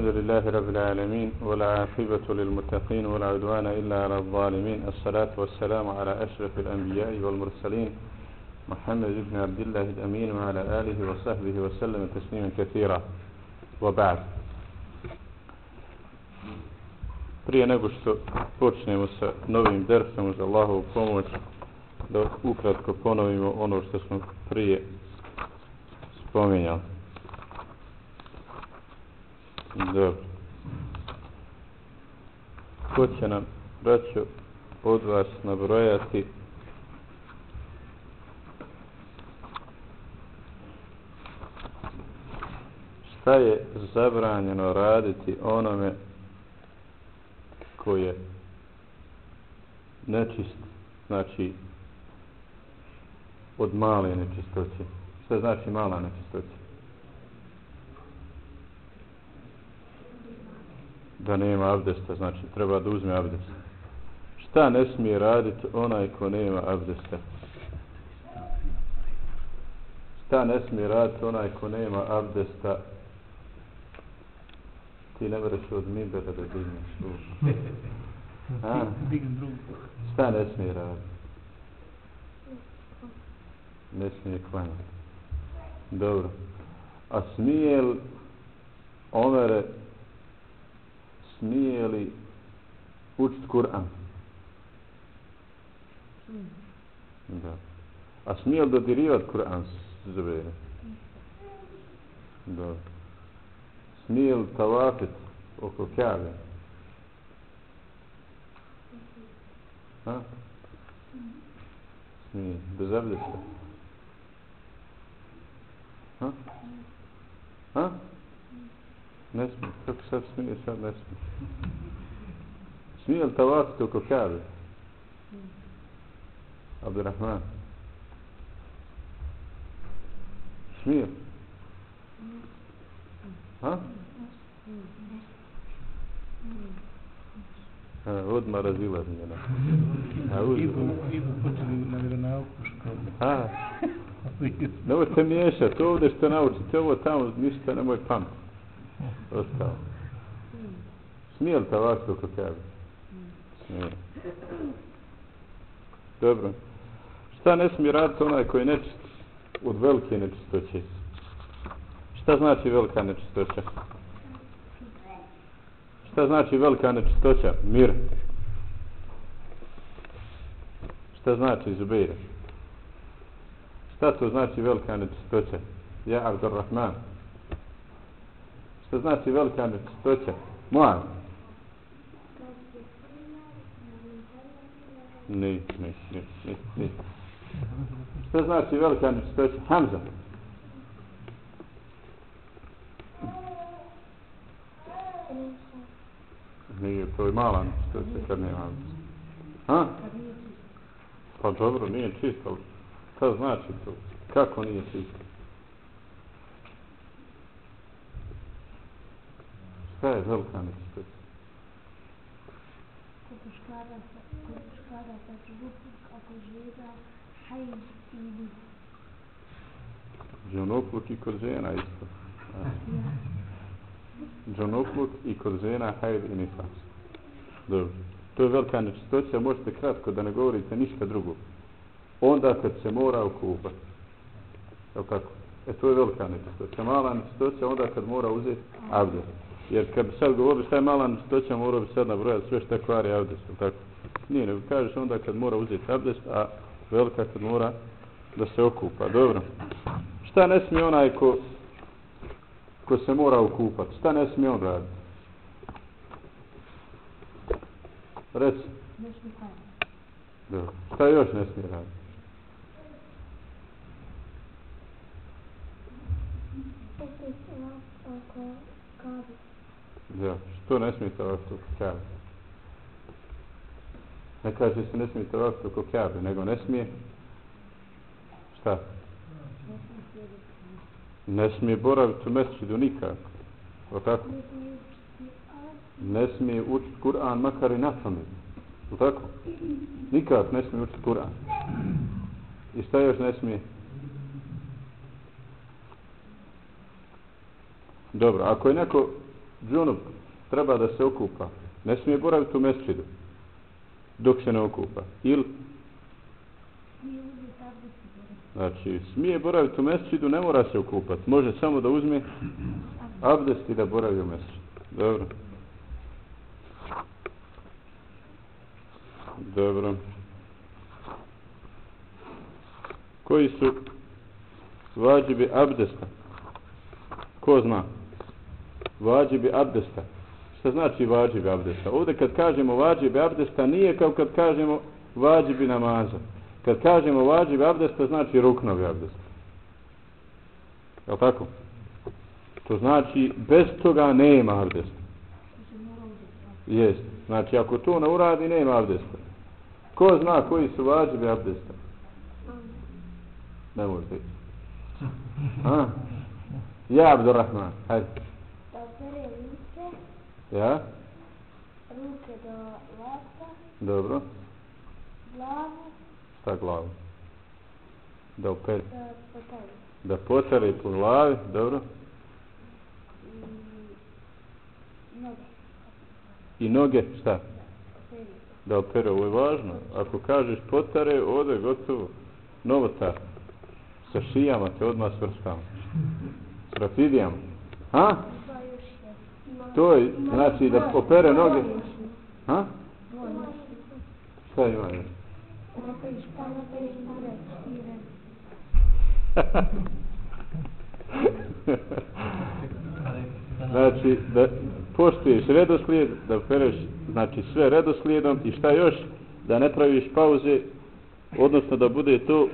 الحمد لله رب العالمين ولا عاقبة للمتقين ولا عدوان إلا على الظالمين. الصلاة والسلام على أشرف الأنبياء والمرسلين محمد بن عبد الله الأمين وعلى آله وصحبه وسلم تسليما كثيرا. وبعد. Prije nego što počnemo sa novim dersom uz Allahovu pomoć da ukratko ponovimo ono što smo prije spominjali. Dobro. Ko će nam, braćo, od vas nabrojati šta je zabranjeno raditi onome ko je nečist, znači od male nečistoće. Šta znači mala nečistoća? Da nema abdesta, znači treba da uzme abdest. Šta ne smije raditi onaj ko nema abdesta? Šta ne smije raditi onaj ko nema abdesta? Ti ne vreš od mimbera da digneš ruku. Šta ne smije raditi? Ne smije klanjati. Dobro. A smije li Omere smije li učit Kur'an? Da. A smije li dodirivat Kur'an zubere? Da. Smije li tavafit oko kjave? Ha? Smije. Bez abdesta? Ha? Ha? Ne smije. Kako sad smije, sad ne smije. Smije li tavafiti oko Kabe? Abdurrahman. Smije? Ha? A, odmah razilaženje. Idu, idu počeli na vjeronauku školu. A, nemojte miješati ovdje što naučite, ovo tamo ništa nemoj pamet ostao. Smije li tavaf oko tebe? Smije. Dobro. Šta ne smije raditi onaj koji nečist od velike nečistoće? Šta znači velika nečistoća? Šta znači velika nečistoća? Mir. Šta znači Zubeira? Šta to znači velika nečistoća? Ja, Abdurrahman. Što znači velika nečistoća? Moja. Ne, ne, ne, ne, ne. Što znači velika nečistoća? Hamza. Nije, to je mala nečistoća kad nema Hamza. Ha? Pa dobro, nije čisto. Šta znači to? Kako nije čisto? Šta je velika nečistoća? Kod muškaraca, kod džunupluk, ako žena, hajz i kod žena isto. Džunupluk i kod žena, hajz i nifas. Dobro. To je velika nečistoća, možete kratko da ne govorite ništa drugo. Onda kad se mora okupati. Evo kako? E to je velika nečistoća. Mala nečistoća onda kad mora uzeti abdest. Jer kad bi sad govorili šta je mala nečistoća, morao bi sad nabrojati sve što kvari abdest, tako? Nije, nego kažeš onda kad mora uzeti abdest, a velika kad mora da se okupa. Dobro. Šta ne smije onaj ko, ko se mora okupati? Šta ne smije on raditi? Reci. Dobro. Šta još ne smije raditi? Opet oko. Da, što ne smije tavafiti oko Kabe? Ne kaže se ne smije tavafiti oko Kabe, nego ne smije... Šta? Ne smije boraviti u mesčidu nikak. O tako? Ne smije učiti Ne smije učiti Kur'an makar i na pamet. O tako? Nikak ne smije učiti Kur'an. I šta još ne smije? Dobro, ako je neko džunup treba da se okupa, ne smije boraviti u mesčidu dok se ne okupa. Ili, znači, smije boraviti u mesčidu, ne mora se okupati. Može samo da uzme abdest i da boravi u mesčidu. Dobro. Dobro. Koji su vađibi abdesta? Ko zna? Vađibi abdesta. Šta znači vađibi abdesta? Ovdje kad kažemo vađibi abdesta nije kao kad kažemo vađibi namaza. Kad kažemo vađibi abdesta znači ruknovi abdesta. Je tako? To znači bez toga nema abdesta. Jest. Znači ako to ne uradi nema abdesta. Ko zna koji su vađibi abdesta? Ne možete. Ha? Ja, Abdurrahman. Hajde. Ja? ruke do vrata, Dobro. glavu, Šta glavu? Da opere. da potavi. Da potare po glavi. Dobro. I noge. I noge. Šta? Operi. Da opere. Ovo je važno. Ako kažeš potare, ode gotovo. Novotar. Sa šijama te odmah svrstamo. S rafidijama. Ha? To još je. Ima- To je, znači da opere noge. Ha? Šta ima još? Znači da poštuješ redoslijed, da opereš znači sve redoslijedom i šta još? Da ne praviš pauze, odnosno da bude to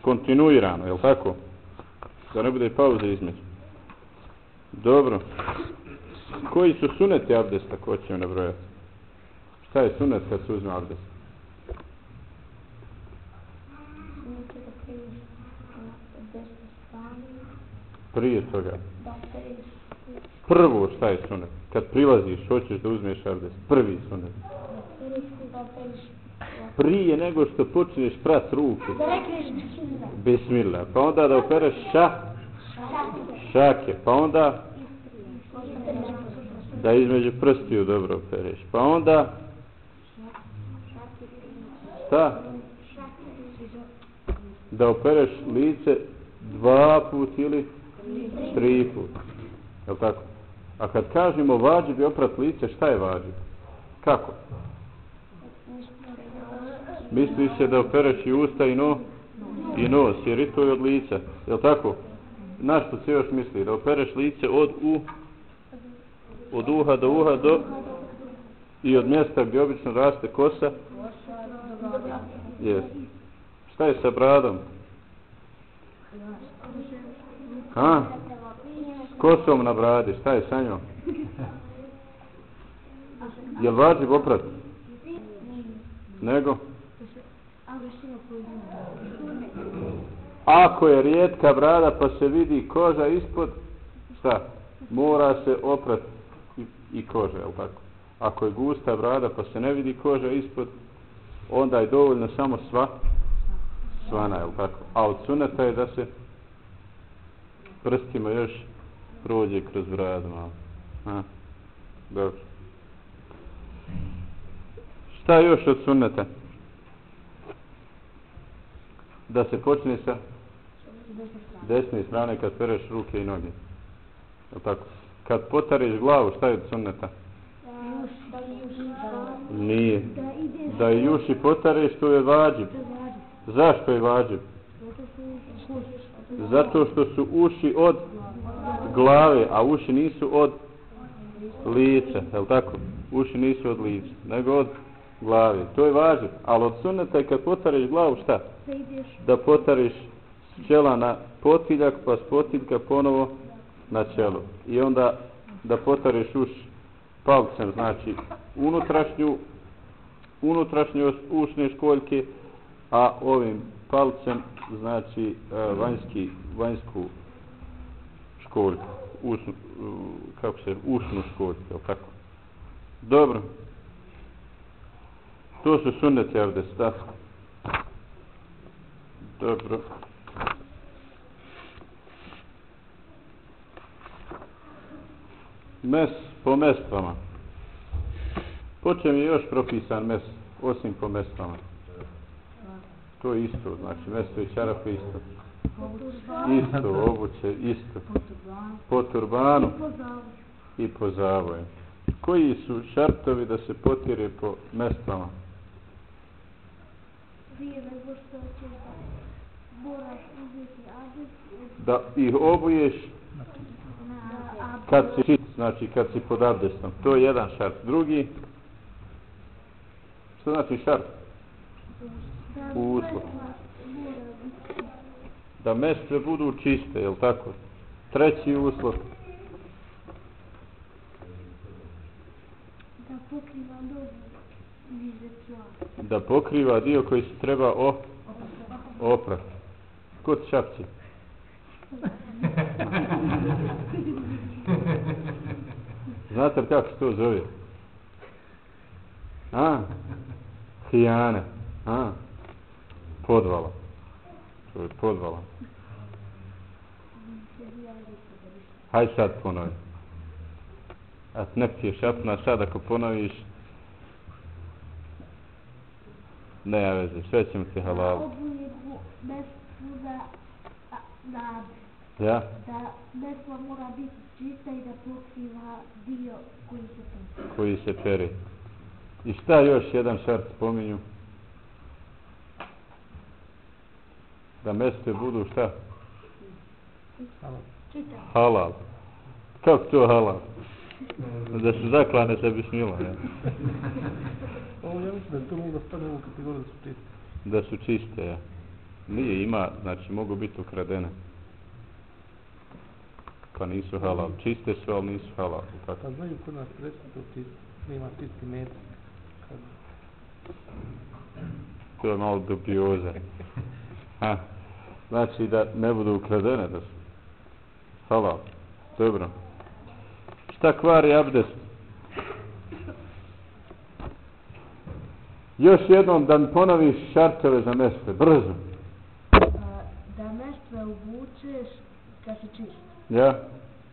kontinuirano, je tako? Da ne bude pauze između. Dobro. Koji su suneti abdesta, ko ćemo nabrojati? Šta je sunet kad se uzme abdest? Da Prije toga. da Prvo šta je sunet? Kad prilaziš, hoćeš da uzmeš abdest. Prvi sunet. Prije nego što počneš prat ruke. da rekneš bismillah. Bismillah. Pa onda da opereš ša, šake. Pa onda da između prstiju dobro opereš. Pa onda šta? Da opereš lice dva put ili tri put. Je tako? A kad kažemo vađi bi oprat lice, šta je vađi? Kako? Misli se da opereš i usta i no i nos, jer i to je od lica. Je tako? Na što se još misli? Da opereš lice od u od uha do uha do i od mjesta gdje obično raste kosa Jes. Šta je sa bradom? Ha? S kosom na bradi, šta je sa njom? Jel važi oprat? Nego? Ako je rijetka brada pa se vidi koža ispod, šta? Mora se oprati i, kože, koža, jel tako? Ako je gusta brada pa se ne vidi koža ispod, onda je dovoljno samo sva svana, jel tako? A od suneta je da se prstima još prođe kroz bradu malo. Ha? Dobro. Šta još od sunneta? Da se počne sa desne strane kad pereš ruke i noge. Jel tako? Kad potareš glavu, šta je od sunneta? Nije. Da i uši potareš, to je vađib. Zašto je vađib? Zato što su uši od glave, a uši nisu od lica, je tako? Uši nisu od lica, nego od glave. To je važno. Ali od suneta je kad potareš glavu, šta? Da potareš čela na potiljak, pa s potiljka ponovo na čelo. I onda da potareš uš palcem, znači unutrašnju unutrašnje ušne školjke, a ovim palcem znači e, vanjski, vanjsku školjku, usnu, kako se, ušnu školjku, tako? Dobro. To su sunnete avdesta. Dobro. Mes po mestvama. Po čem je još propisan mes, osim po mestvama? To je isto, znači mesto i čarape isto. Isto, obuće, isto. Po turbanu i po zavoju. Koji su šartovi da se potire po mestvama? Da Da ih obuješ kad si čist, znači kad si pod abdestom. To je jedan šart. Drugi, što znači šart? Uslov. Da mestve budu čiste, jel tako? Treći uslov, da pokriva da pokriva dio koji se treba o, oprati. Kod šapci. Znate li kako se to zove? A? Hijane. A? Podvala. To je podvala. Haj sad ponovi. A ne ti je šapna, sad ako ponoviš, ne ja veze, sve ćemo ti halal. Ja? da mestva mora biti čista i da pokriva dio koji se pokriva. Koji se peri. I šta još jedan šart spominju? Da meste budu šta? Halal. Kako to halal? Da su zaklane se bismila, ja? Ovo ja mislim da to mogu da spadne u kategoriju da su čisti. Da su čiste, ja. Nije, ima, znači mogu biti ukradene. Pa nisu halal. Čiste su, ali nisu halal. Tako. Pa znaju kod nas reći to čisti. Nema čisti metak. Kad... To je malo dubioza. Ha. Znači da ne budu ukradene, da su halal. Dobro. Šta kvari abdest? Još jednom da mi ponoviš šartove za meste. Brzo. Da mestve obučeš kad si čist. Ja?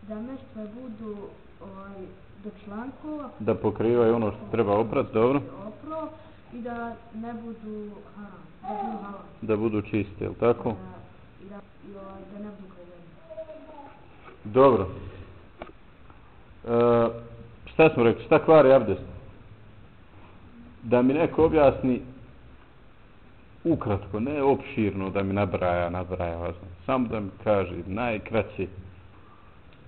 Da mestve budu ovaj, do člankova, Da pokrivaju ono što treba oprat, dobro. opro i da ne budu haram. Da budu haram. Da budu čiste, jel tako? Da, i da, i ovaj, da ne budu kradeni. Dobro. E, šta smo rekli? Šta kvari abdest? Da mi neko objasni ukratko, ne opširno da mi nabraja, nabraja, važno. Samo da mi kaže najkraće.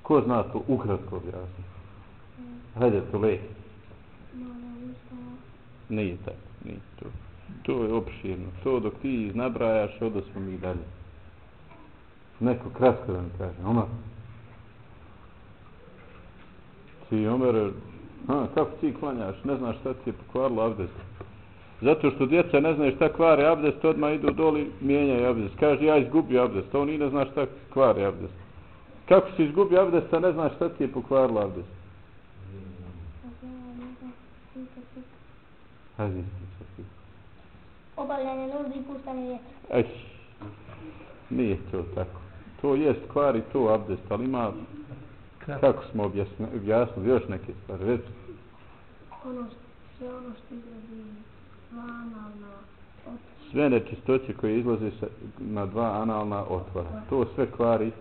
Ko zna to ukratko objasni? Hajde, to lej. Nije tako, nije to. To je opširno. To dok ti iznabrajaš, odo smo mi dalje. Neko kratko da mi kaže. Omar. Ti, Omer, a, kako ti klanjaš? Ne znaš šta ti je pokvarilo abdest. Zato što djeca ne znaju šta kvare abdest, odmah idu doli, mijenjaju abdest. Kaže, ja izgubio abdest, on i ne zna šta kvare abdest. Kako si izgubio abdest, a ne znaš šta ti je pokvarilo abdest? Hajde, Obavljanje nuždi i puštanje je. Eš, nije to tako. To jest kvari to abdest, ali ima, kako smo objasni, objasnili, još neke stvari. Reci, Ono što, sve ono što izlazi dva analna od sve nečistoće koje izlaze sa, na dva analna otvora. To sve kvari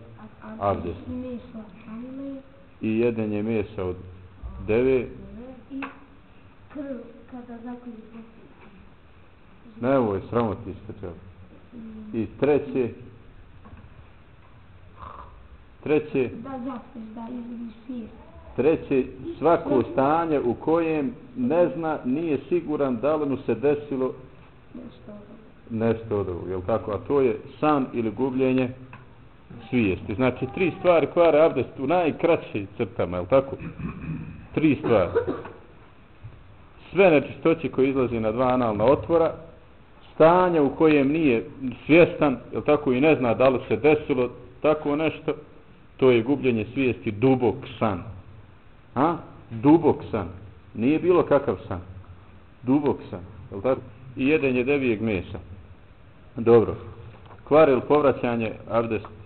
Abdest. i i jedenje mesa od deve. i krv kada zakolji poslije. Ne, ovo je sramoti isto I treće, treće, Da zaspiš, da izgubiš svijest. treće, svako stanje u kojem ne zna, nije siguran da li mu se desilo Nešto od ovoga. nešto od ovog, jel tako? A to je san ili gubljenje svijesti. Znači, tri stvari kvare abdest u najkraćim crtama, jel tako? Tri stvari. Sve nečistoće koje izlazi na dva analna otvora, stanje u kojem nije svjestan, jel tako, i ne zna da li se desilo tako nešto, to je gubljenje svijesti, dubok san. A? Dubok san. Nije bilo kakav san. Dubok san. Jel tako? I jedenje devijeg mesa. Dobro. Kvar ili povraćanje abdest?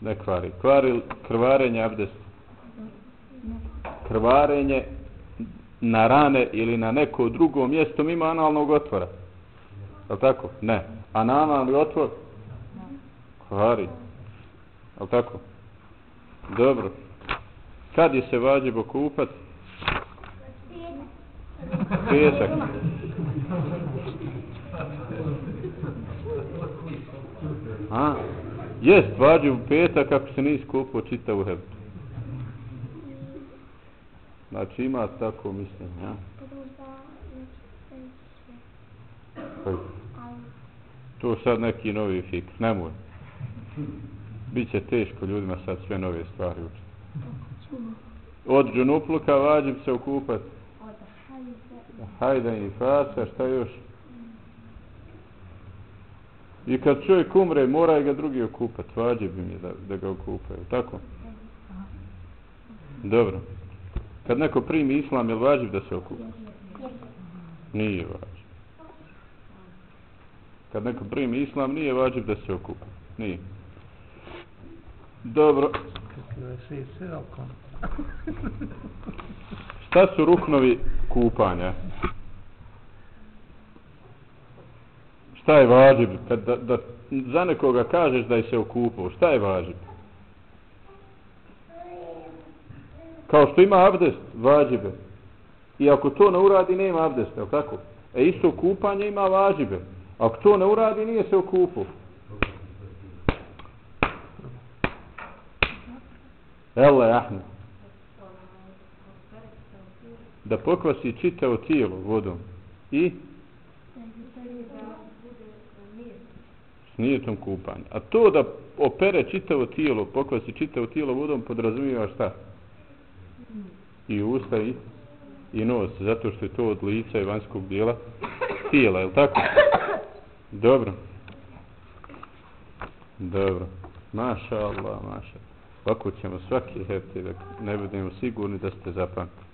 Ne kvari. Kvari krvarenje abdest? krvarenje na rane ili na neko drugo mjesto mimo analnog otvora. Je tako? Ne. A na analni otvor? Kvari. Je tako? Dobro. Kad je se vađibo kupat? Petak. A? Jest, vađi u petak ako se nisi kupao čitavu hebtu. Znači ima tako mišljenje, ja? To sad neki novi fik, nemoj. Biće teško ljudima sad sve nove stvari učiti. Od džunupluka vađim se okupat. Hajde i fasa, šta još? I kad čovjek umre, mora ga drugi okupat. Vađe bi mi da, da ga okupaju. Tako? Dobro. Kad neko primi islam, je li vađiv da se okupa? Nije vađiv. Kad neko primi islam, nije vađiv da se okupa. Nije. Dobro. Šta su ruknovi kupanja? Šta je vađiv? Kad da, da za nekoga kažeš da je se okupao, šta je vađiv? Kao što ima abdest, vađibe. I ako to ne uradi, nema abdesta, je tako? E isto kupanje ima vađibe. Ako to ne uradi, nije se okupao. Ele, Ahmed. Da pokvasi čitavo tijelo vodom. I? S nijetom kupanja. A to da opere čitavo tijelo, pokvasi čitavo tijelo vodom, podrazumijeva šta? I usta i, i nos. Zato što je to od lica i vanjskog dijela tijela, je li tako? Dobro. Dobro. Maša Allah, maša. Ovako ćemo svaki hefti da ne budemo sigurni da ste zapamtili.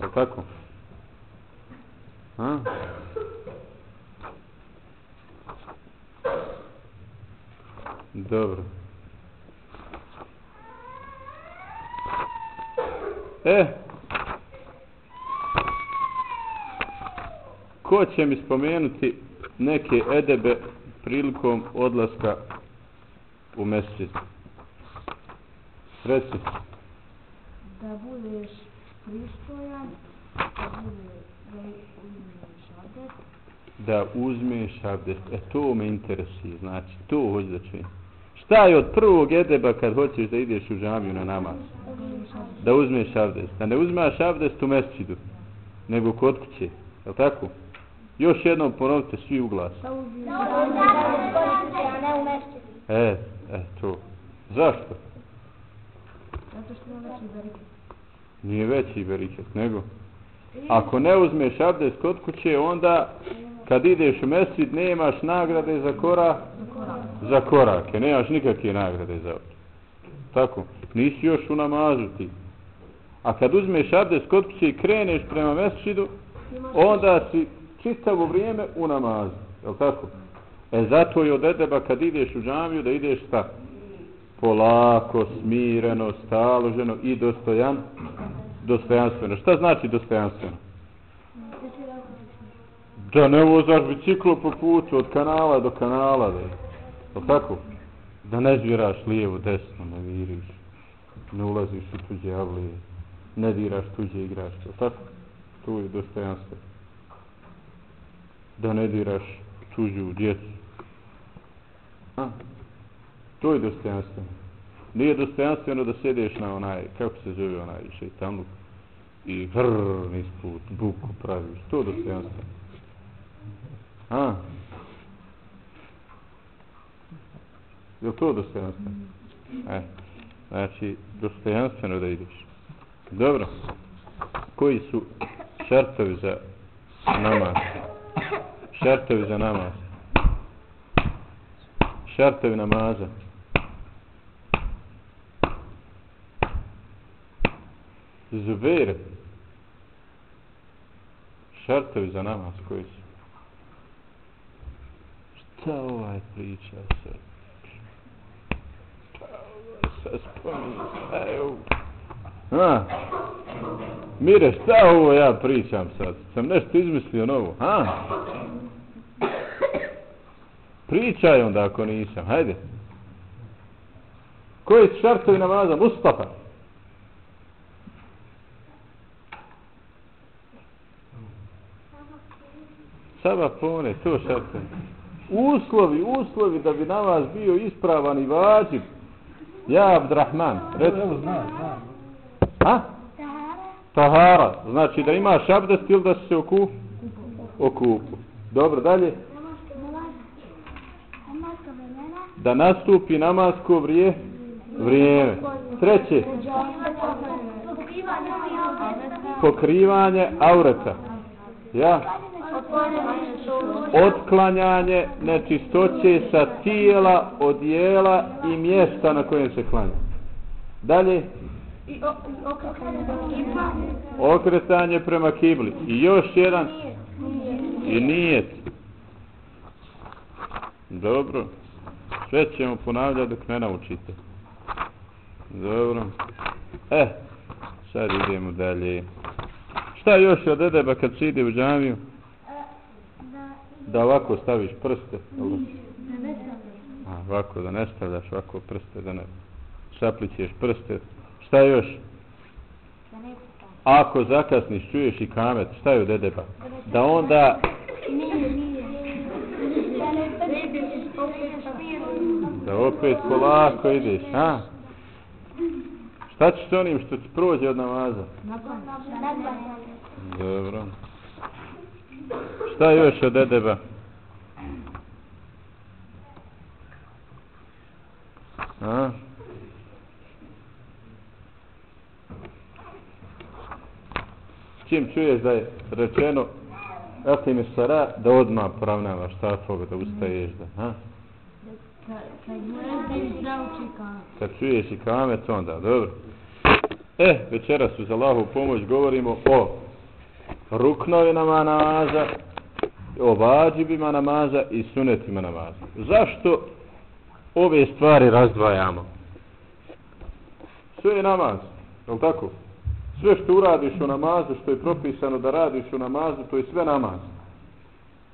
Je li tako? A? Dobro. E, ko će mi spomenuti neke edebe prilikom odlaska u mesec? Reci. Da budeš pristojan, da budeš da uzmeš abdest. Da uzmeš abdest. E, to me interesuje. Znači, to hoću da čujem. Šta je od prvog edeba kad hoćeš da ideš u džamiju na namaz? Da uzmeš abdest. Da ne uzmeš abdest u mesčidu, nego kod kuće. Je tako? Još jednom ponovite svi u glas. Da uzmeš Da uzmeš kod kuće, a ne u. E, e, to. Zašto? Zato što ima veći beriket. Nije veći beriket, nego. Ako ne uzmeš abdest kod kuće, onda kad ideš u mesjid nemaš nagrade za kora za korake, nemaš nikakve nagrade za ovo. Tako, nisi još u namazu ti. A kad uzmeš abdest kod kuće i kreneš prema mesjidu, onda si čitavo vrijeme u namazu. Je tako? E zato je od edeba kad ideš u džamiju da ideš sa Polako, smireno, staloženo i dostojan, dostojanstveno. Šta znači dostojanstveno? Da ne vozaš biciklo po putu od kanala do kanala. Da. Je tako? Da ne zviraš lijevo, desno, ne viriš. Ne ulaziš u tuđe avlije. Ne diraš tuđe igračke. Je tako? Tu je dostojanstvo. Da ne diraš tuđu djecu. A? To je dostojanstveno. Nije dostojanstveno da sedeš na onaj, kako se zove onaj šeitanluk, i vrr isput, buku praviš. To je dostojanstveno. A? Je to dostojanstveno? E, znači, dostojanstveno da ideš. Dobro. Koji su šartovi za namaz? Šartovi za namaz. Šartovi namaza. Zubeir. Šartovi za namaz koji su? Šta ovaj priča sad? Šta ovaj sad spominje? Šta je ovo? Ha? Mire, šta ovo ja pričam sad? Sam nešto izmislio novo, ha? Pričaj onda ako nisam, hajde. Koji su šartovi namaza? Mustafa. Saba pone, to šartovi. Uslovi, uslovi da bi namaz bio ispravan i vađiv. Ja, Abdrahman, reci. Evo, znam, znam. Ha? Tahara. Znači da imaš abdest ili da se oku... okupu. Dobro, dalje. Da nastupi namasko vrije... vrijeme. Treće. Pokrivanje aureta. Ja. Otklanjanje nečistoće sa tijela, odijela i mjesta na kojem se klanja. Dalje. Okretanje prema kibli. I još jedan. I nijet. Dobro. Sve ćemo ponavljati dok ne naučite. Dobro. E, sad idemo dalje. Šta još od edeba kad se ide u džamiju? Da ovako staviš prste. da? A, ovako da ne stavljaš ovako prste, da ne saplićeš prste. Šta još? Ako zakasniš, čuješ i kamet, šta je od edeba? Da onda da opet polako ideš, a? Šta ćeš s onim što ti prođe od namaza? Dobro. Šta još od edeba? A? Čim čuješ da je rečeno Etim je sara da odmah poravnavaš safove, da ustaješ da, ha? Kad čuješ i kamet onda, dobro. E, večeras uz Allahu pomoć govorimo o ruknovinama namaza, obađibima namaza i sunetima namaza. Zašto ove stvari razdvajamo? Sve je namaz, je li tako? Sve što uradiš u namazu, što je propisano da radiš u namazu, to je sve namaz.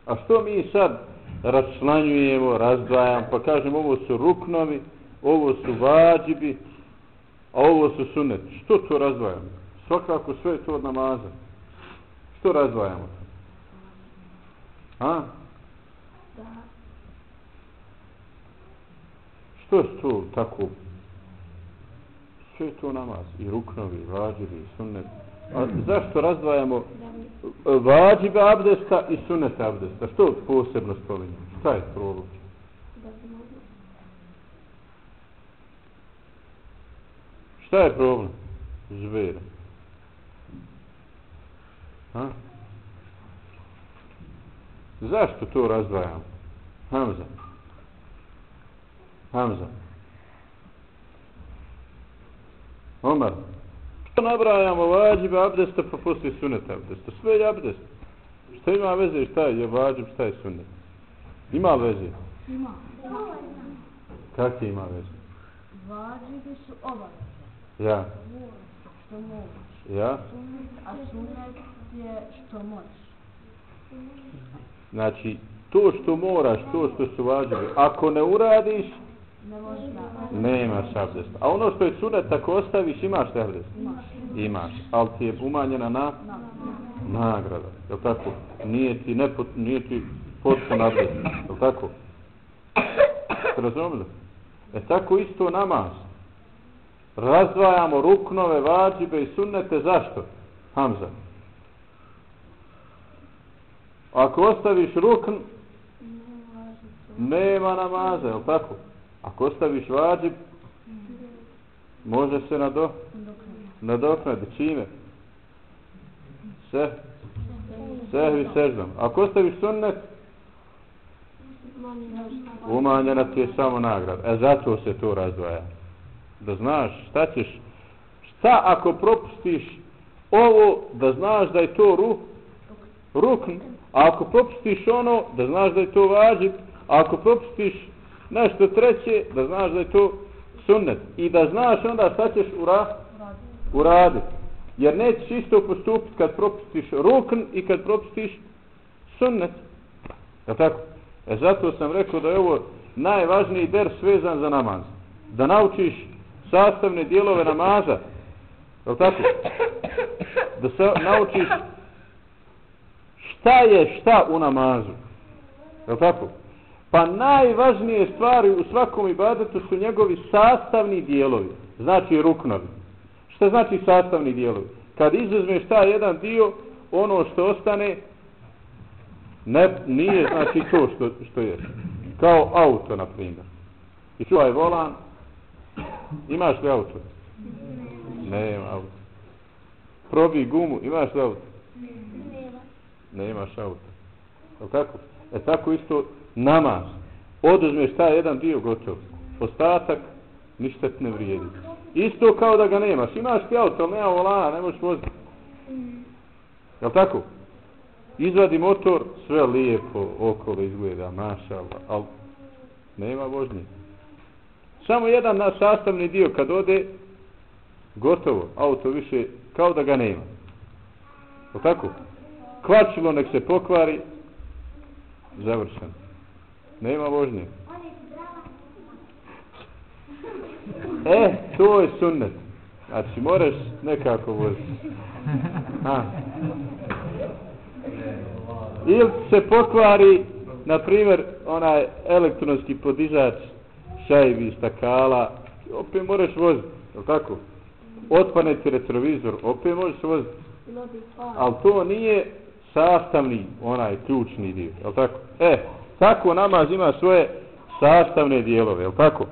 A što mi sad račlanjujemo, razdvajamo, pa kažemo ovo su ruknovi, ovo su vađibi, a ovo su sunet. Što to razdvajamo? Svakako sve je to od namaza. Što razdvajamo? A? Što je to tako? Sve je to namaz. I ruknovi, i vađivi, i sunnet. A zašto razdvajamo e, vađive abdesta i sunete abdesta? Što posebno spominjamo? Šta je problem? Šta je problem? Žvera. Ha? Zašto to razdvajamo? Hamza. Hamza. Omar. Što nabrajamo vađibe abdesta pa poslije suneta abdesta? Sve je abdest. Šta ima veze šta je vađib, šta je sunet? Ima veze? Ima. Kak ima veze? Vađibi su obaveze. Ja. Što možeš. Ja? A sunet je što možeš. Znači, to što moraš, to što su vađibi, ako ne uradiš, Ne nemaš abdest. A ono što je sunet, ako ostaviš, imaš li abdest? Imaš. Imaš. Ali ti je umanjena na Na. nagrada. Je tako? Nije ti, nepot, nije ti potpun abdest. Je tako? Ste razumili? E tako isto namaz. Razdvajamo ruknove, vađibe i sunnete. Zašto? Hamza. Ako ostaviš rukn, nema namaza, je tako? Ako ostaviš vađib, može se nado, nadoknadi. Čime? Se? Sehvi seždom. Ako ostaviš sunnet, umanjena ti je samo nagrada. E zato se to razdvaja. Da znaš šta ćeš, šta ako propustiš ovo, da znaš da je to ru, rukn, a ako propustiš ono, da znaš da je to vađib, a ako propustiš nešto treće, da znaš da je to sunnet. I da znaš onda šta ćeš ura, uraditi. Jer nećeš isto postupiti kad propustiš rukn i kad propustiš sunnet. Je tako? E zato sam rekao da je ovo najvažniji der svezan za namaz. Da naučiš sastavne dijelove namaza. Je tako? Da se naučiš šta je šta u namazu. Je tako? Pa najvažnije stvari u svakom ibadetu su njegovi sastavni dijelovi. Znači ruknovi. Šta znači sastavni dijelovi? Kad izuzmeš taj jedan dio, ono što ostane ne, nije znači to što, što je. Kao auto, na primjer. I čuvaj volan, imaš li auto? Nema auto. Probi gumu, imaš li auto? Nema. auta. Je tako? E tako isto namaz. Oduzmeš taj jedan dio gotov. Ostatak ništa ne vrijedi. Isto kao da ga nemaš. Imaš ti auto, ali nema volana, ne možeš voziti. Je tako? Izvadi motor, sve lijepo, okolo izgleda, maša, ali nema vožnje. Samo jedan naš sastavni dio kad ode, gotovo, auto više kao da ga nema. Je tako? Kvačilo nek se pokvari, završeno. Nema vožnje. E, to je sunnet. Znači, moraš nekako voziti. Ha. Ili se pokvari, na primjer, onaj elektronski podižač šajbi, stakala, opet moraš voziti, je tako? Otpane ti retrovizor, opet možeš voziti. Ali to nije sastavni, onaj ključni dio, je tako? E, tako namaz ima svoje sastavne dijelove, je tako?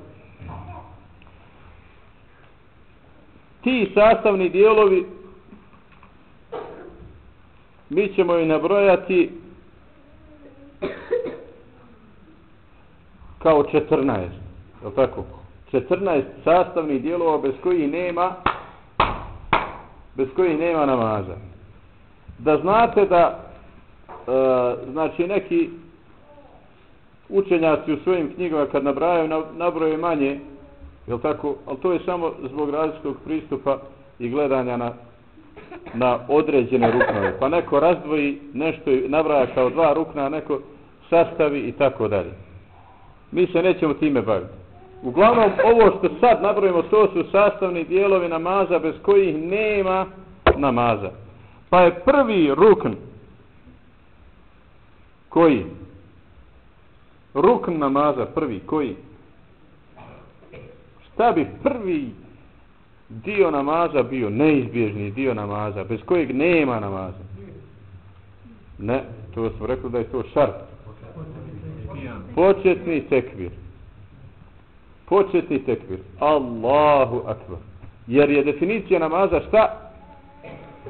Ti sastavni dijelovi mi ćemo i nabrojati kao 14, je tako? 14 sastavnih dijelova bez koji nema bez koji nema namaza. Da znate da e, znači neki učenjaci u svojim knjigama kad nabrajaju nabroje manje je tako? Ali to je samo zbog različitog pristupa i gledanja na na određene ruknove. Pa neko razdvoji nešto i nabraja kao dva rukna, a neko sastavi i tako dalje. Mi se nećemo time baviti. Uglavnom, ovo što sad nabrojimo, to su sastavni dijelovi namaza bez kojih nema namaza. Pa je prvi rukn koji? Rukn namaza prvi koji? Šta bi prvi dio namaza bio neizbježni dio namaza, bez kojeg nema namaza. Ne, to smo rekli da je to šart. Početni tekvir. Početni tekvir. Allahu akbar. Jer je definicija namaza šta?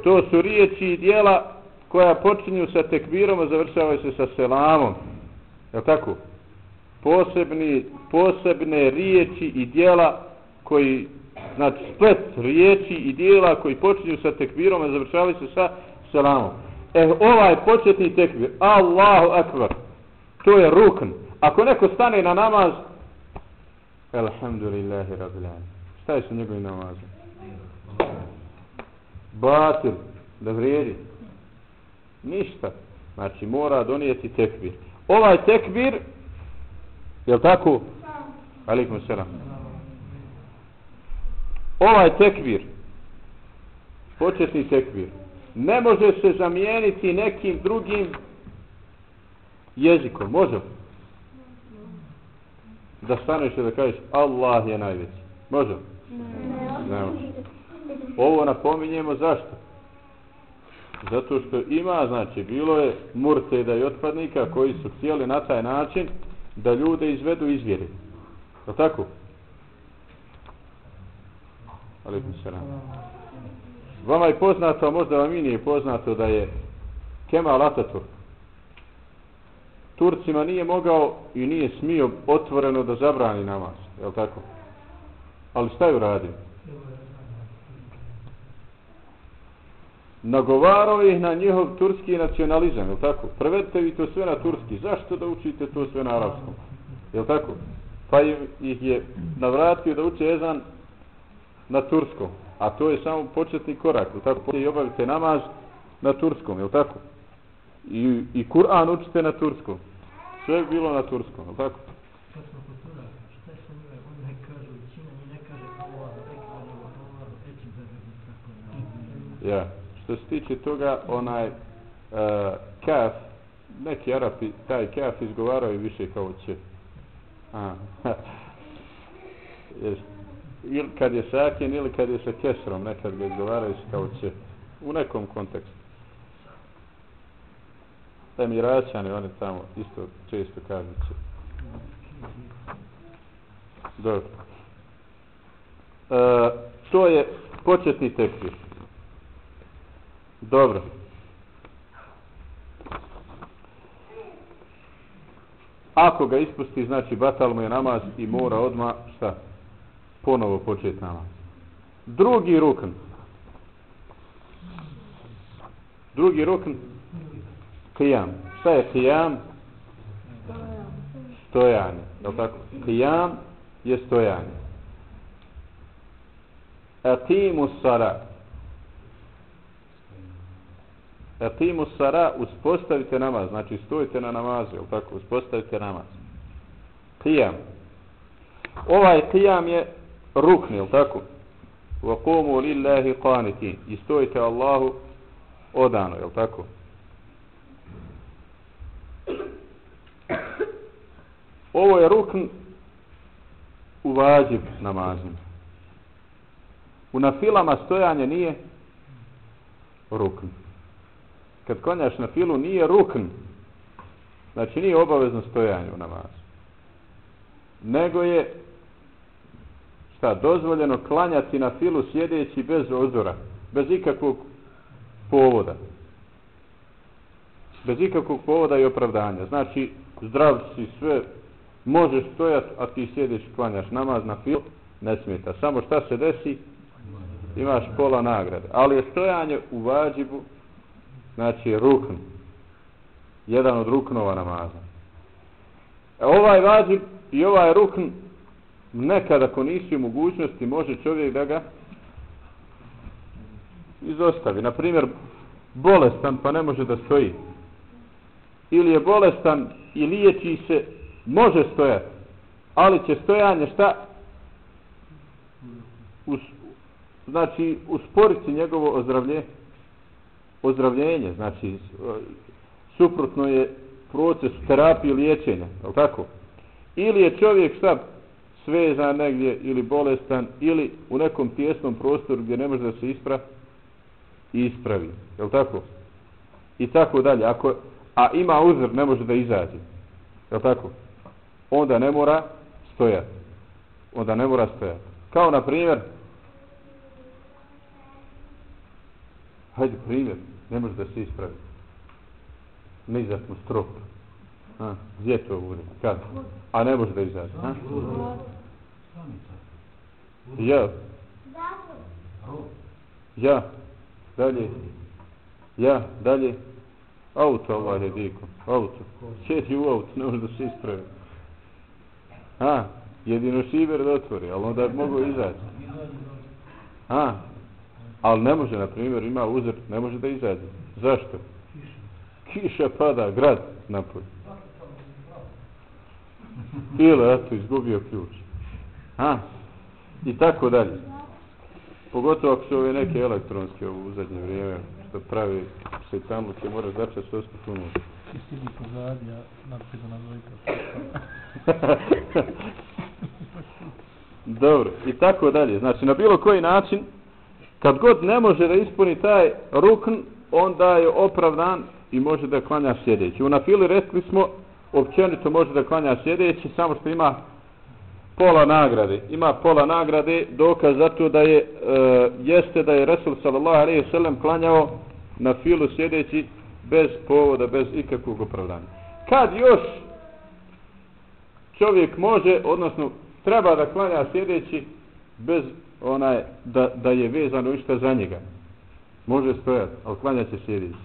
To su riječi i dijela koja počinju sa tekbirom, a završavaju se sa selamom. Je tako? Posebni, posebne riječi i dijela koji znači splet riječi i dijela koji počinju sa tekbirom a završavaju se sa selamom. E, ovaj početni tekbir, Allahu akbar, to je rukn. Ako neko stane na namaz, Alhamdulillahi rabbil alamin. Šta je sa njegovim namazom? Batil, da vrijedi. Ništa. Znači, mora donijeti tekbir. Ovaj tekbir, je li tako? Alikum selam ovaj tekvir, početni tekvir, ne može se zamijeniti nekim drugim jezikom. Može Da staneš i da kažeš Allah je najveći. Može Ne može. Ovo napominjemo zašto? Zato što ima, znači, bilo je murteda i otpadnika koji su htjeli na taj način da ljude izvedu izvjeri. Je tako? Aleikum selam. Vama je poznato, a možda vam i nije poznato da je Kemal Ataturk Turcima nije mogao i nije smio otvoreno da zabrani namaz, je tako? Ali šta je uradio? Nagovarao ih na njihov turski nacionalizam, je tako? Prevedite vi to sve na turski, zašto da učite to sve na arapskom? Jel tako? Pa ih je navratio da uče ezan na turskom. A to je samo početni korak, jel tako? I obavite namaz na turskom, jel tako? I, i Kur'an učite na turskom. Sve je bilo na turskom, jel tako? Yeah toga. Što se tiče toga, onaj uh, kaf, neki Arapi taj kaf izgovaraju više kao će. A, ili kad je sakin ili kad je sa kesrom, nekad ga izgovaraju se kao će. U nekom kontekstu. Emiraćani, oni tamo isto često kažu će. Dobro. E, to je početni tekst. Dobro. Ako ga ispusti, znači batal mu je namaz i mora odma šta? Ponovo početi namaz. Drugi rukn. Drugi rukn. Qiyam. Šta je qiyam? Stojanje. Je li tako? Qiyam je stojanje. Atimu salat. Etimu sara, uspostavite namaz, znači stojite na namazu, jel tako, uspostavite namaz. Qiyam. Ovaj qiyam je rukn, jel tako? Wa qumu lillahi qanitin. I stojite Allahu odano, jel tako? Ovo je rukn u vađib namazima. U nafilama stojanje nije rukn kad klanjaš na filu nije rukn. Znači nije obavezno stojanje u namazu. Nego je šta dozvoljeno klanjati na filu sjedeći bez ozora bez ikakvog povoda. Bez ikakvog povoda i opravdanja. Znači zdrav si sve možeš stojati a ti sjediš klanjaš namaz na filu ne smeta. Samo šta se desi imaš pola nagrade. Ali je stojanje u vađibu znači rukn. Jedan od ruknova namaza. E, ovaj vađib i ovaj rukn nekad ako nisi u mogućnosti može čovjek da ga izostavi. Na primjer bolestan pa ne može da stoji. Ili je bolestan i liječi se može stojati. Ali će stojanje šta? Us, znači usporiti njegovo ozdravljenje ozdravljenje, znači e, suprotno je proces terapije liječenja, je tako? Ili je čovjek šta svezan negdje ili bolestan ili u nekom tjesnom prostoru gdje ne može da se ispra ispravi, je tako? I tako dalje. Ako, a ima uzr, ne može da izađe. Je tako? Onda ne mora stojati. Onda ne mora stojati. Kao na primjer, hajde primjer, ne može da se ispravi. Nizak mu strop. A, gdje to bude? Kad? A ne može da izađe. A? Ja. Ja. Dalje. Ja. Dalje. Auto ovaj je diko. Auto. Sjeti u auto, ne može da se ispravi. A, jedino šiber da otvori, ali onda mogu izaći. A, ali ne može, na primjer, ima uzor, ne može da izađe. Zašto? Kiša pada, grad napoj. Ili, eto, izgubio ključ. Ha? I tako dalje. Pogotovo ako su ove neke elektronske u zadnje vrijeme, što pravi se tamo, će začeti sve skupu unutra. Ti sidi pozadnja, napisan na dvojka. Dobro, i tako dalje. Znači, na bilo koji način, kad god ne može da ispuni taj rukn, onda je opravdan i može da klanja sjedeći. U nafili rekli smo, općenito može da klanja sjedeći, samo što ima pola nagrade. Ima pola nagrade, dokaz zato da je, e, jeste da je Resul sallallahu alaihi sallam klanjao na filu sjedeći bez povoda, bez ikakvog opravdanja. Kad još čovjek može, odnosno treba da klanja sjedeći bez onaj da, da je vezano išta za njega. Može stojati, ali klanja će sjediti.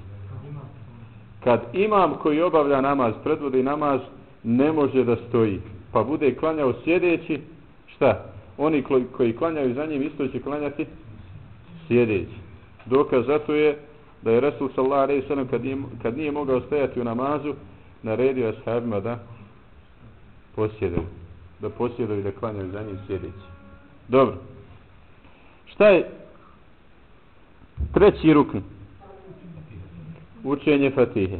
Kad imam koji obavlja namaz, predvodi namaz, ne može da stoji. Pa bude klanjao sjedeći, šta? Oni koji klanjaju za njim isto će klanjati sjedeći. Dokaz zato je da je Resul sallallahu alejhi ve sellem kad nije, kad nije mogao stajati u namazu, naredio je sahabima da posjedaju. Da posjedu i da klanjaju za njim sjedeći. Dobro. Šta je treći rukn? Učenje Fatihe.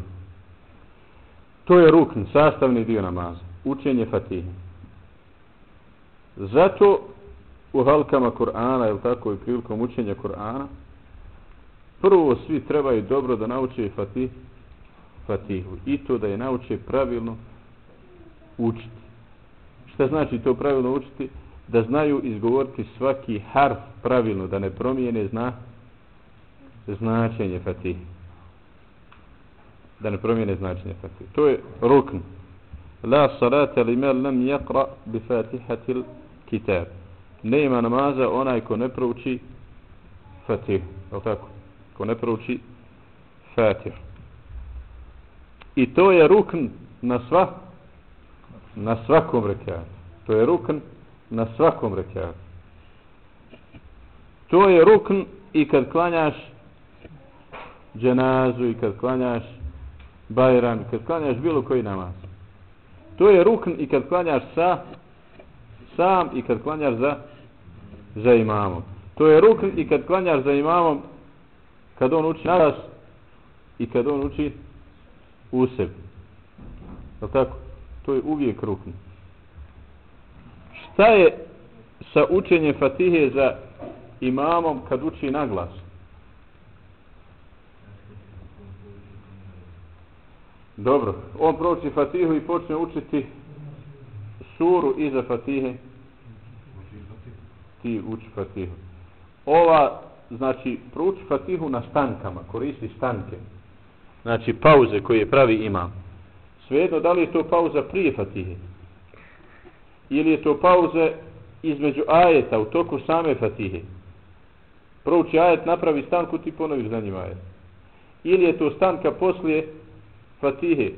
To je rukn, sastavni dio namaza. Učenje Fatihe. Zato u halkama Kur'ana, ili tako i prilikom učenja Kur'ana, prvo svi trebaju dobro da nauče Fatih, Fatihu. I to da je nauče pravilno učiti. Šta znači to pravilno učiti? Da znaju izgovoriti svaki harf pravilno, da ne promijene zna, značenje Fatihe. Da ne promijene značenje Fatihe. To je rukn. La salata li mel lam jakra bi fatihatil kitab. Nema namaza onaj ko ne prouči Fatihu. O tako? Ko ne prouči Fatihu. I to je rukn na sva na svakom rekiatu. To je rukn na svakom rekiatu. To je rukn i kad klanjaš dženazu i kad klanjaš bajram, kad klanjaš bilo koji namaz. To je rukn i kad klanjaš sa sam i kad klanjaš za za imamom. To je rukn i kad klanjaš za imamom kad on uči nas i kad on uči u sebi. Je tako? To je uvijek rukn. Šta je sa učenjem Fatihe za imamom kad uči na glas? Dobro, on proči Fatihu i počne učiti suru iza Fatihe. Ti uči Fatihu. Ova, znači, prouči Fatihu na stankama, koristi stanke. Znači, pauze koje pravi imam. Svejedno, da li je to pauza prije Fatihe? Ili je to pauze između ajeta u toku same Fatihe? Prouči ajet, napravi stanku, ti ponoviš za njim ajet. Ili je to stanka poslije Fatihe.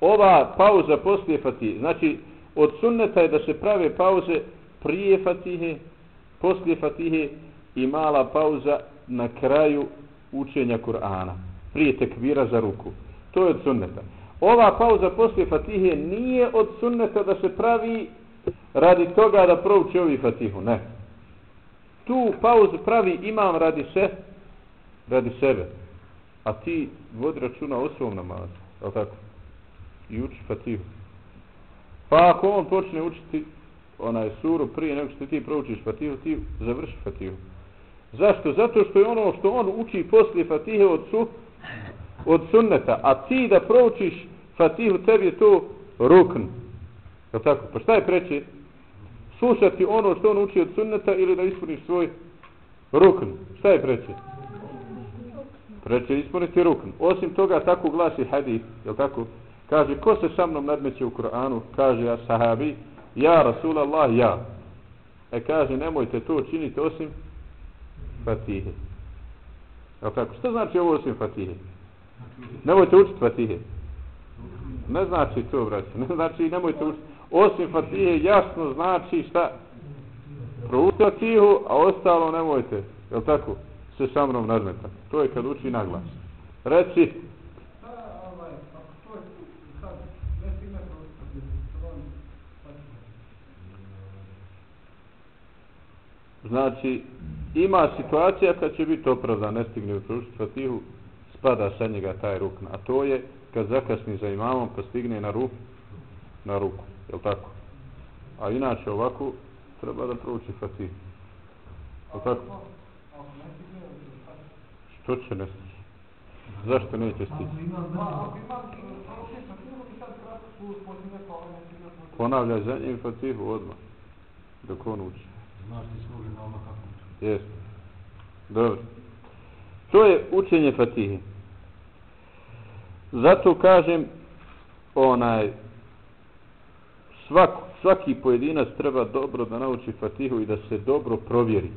Ova pauza poslije Fatihe, znači od sunneta je da se prave pauze prije Fatihe, poslije Fatihe i mala pauza na kraju učenja Kur'ana, prije tekvira za ruku. To je od sunneta. Ova pauza poslije Fatihe nije od sunneta da se pravi radi toga da prouči ovi Fatihu, ne. Tu pauzu pravi imam radi se, radi sebe a ti vodi računa o svom namazu, je tako? I uči fatihu. Pa ako on počne učiti onaj suru prije nego što ti proučiš fatihu, ti završi fatihu. Zašto? Zato što je ono što on uči poslije fatihe od, su, od sunneta, a ti da proučiš fatihu, tebi je to rukn. Je tako? Pa šta je preće? Slušati ono što on uči od sunneta ili da ispuniš svoj rukn. Šta je preće? Preće ispuniti rukn. Osim toga, tako glasi hadith, je tako? Kaže, ko se sa mnom nadmeće u Kur'anu? Kaže, ja sahabi, ja, Rasulallah, ja. E kaže, nemojte to činiti osim fatihe. Jel tako? Što znači ovo osim fatihe? Nemojte učiti fatihe. Ne znači to, braće. Ne znači nemojte učiti. Osim fatihe jasno znači šta? Proučiti fatihu, a ostalo nemojte. Je tako? se sa mnom nadmeta. To je kad uči naglas. Reci. Znači, ima situacija kad će biti opravdan, ne stigne u pružiti fatihu, spada sa njega taj rukn, A to je kad zakasni za imamom pa stigne na ruku, na ruku. Je tako? A inače ovako treba da prouči fatihu. Je tako? Što će ne stići? Zašto neće stići? Ponavlja za njim fatihu odmah. Dok on uči. Znaš ti svog imama kako Jeste. Dobro. To je učenje fatihe. Zato kažem onaj svak, svaki pojedinac treba dobro da nauči fatihu i da se dobro provjeri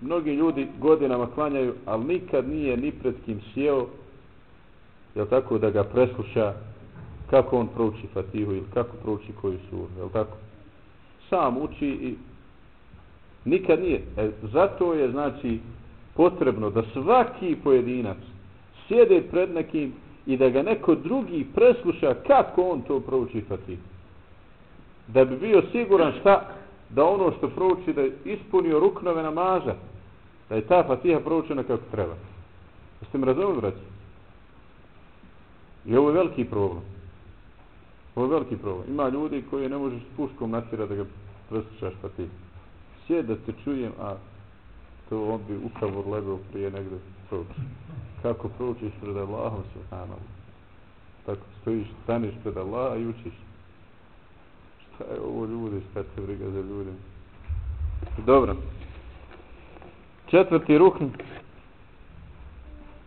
mnogi ljudi godinama klanjaju, ali nikad nije ni pred kim sjeo, je tako, da ga presluša kako on prouči Fatihu ili kako prouči koju suru, je tako? Sam uči i nikad nije. E, zato je, znači, potrebno da svaki pojedinac sjede pred nekim i da ga neko drugi presluša kako on to prouči Fatihu. Da bi bio siguran šta? Da ono što prouči da je ispunio ruknove namaza. Da je ta Fatiha proučena kako treba. Jeste mi razumili, braći? I ovo je veliki problem. Ovo je veliki problem. Ima ljudi koji ne možeš s puškom natjera da ga preslušaš fatiha pa Sjed da te čujem, a to on bi upravo legao prije negde prouči. Kako proučiš pred Allahom, subhanahu. Tako stojiš, staniš pred Allaha i učiš. Ovo ljudi, šta te briga za ljude? Dobro. Četvrti rukn.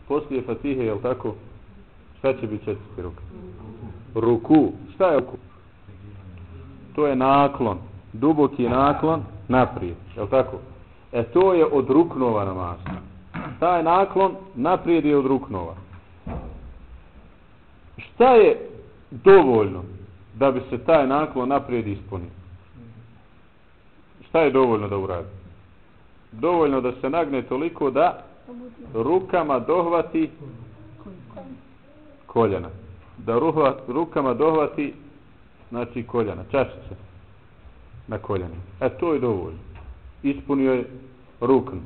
Poslije Fatihe, jel tako? Šta će biti četvrti rukn? Ruku. Šta je ruku? To je naklon. Duboki naklon naprijed. Jel tako? E to je od ruknova namaza. Taj naklon naprijed je od ruknova. Šta je dovoljno da bi se taj naklon naprijed ispunio? Šta je dovoljno da uradi? Dovoljno da se nagne toliko da rukama dohvati koljena. Da ruha, rukama dohvati znači koljena, čašice na koljena. E to je dovoljno. Ispunio je rukn.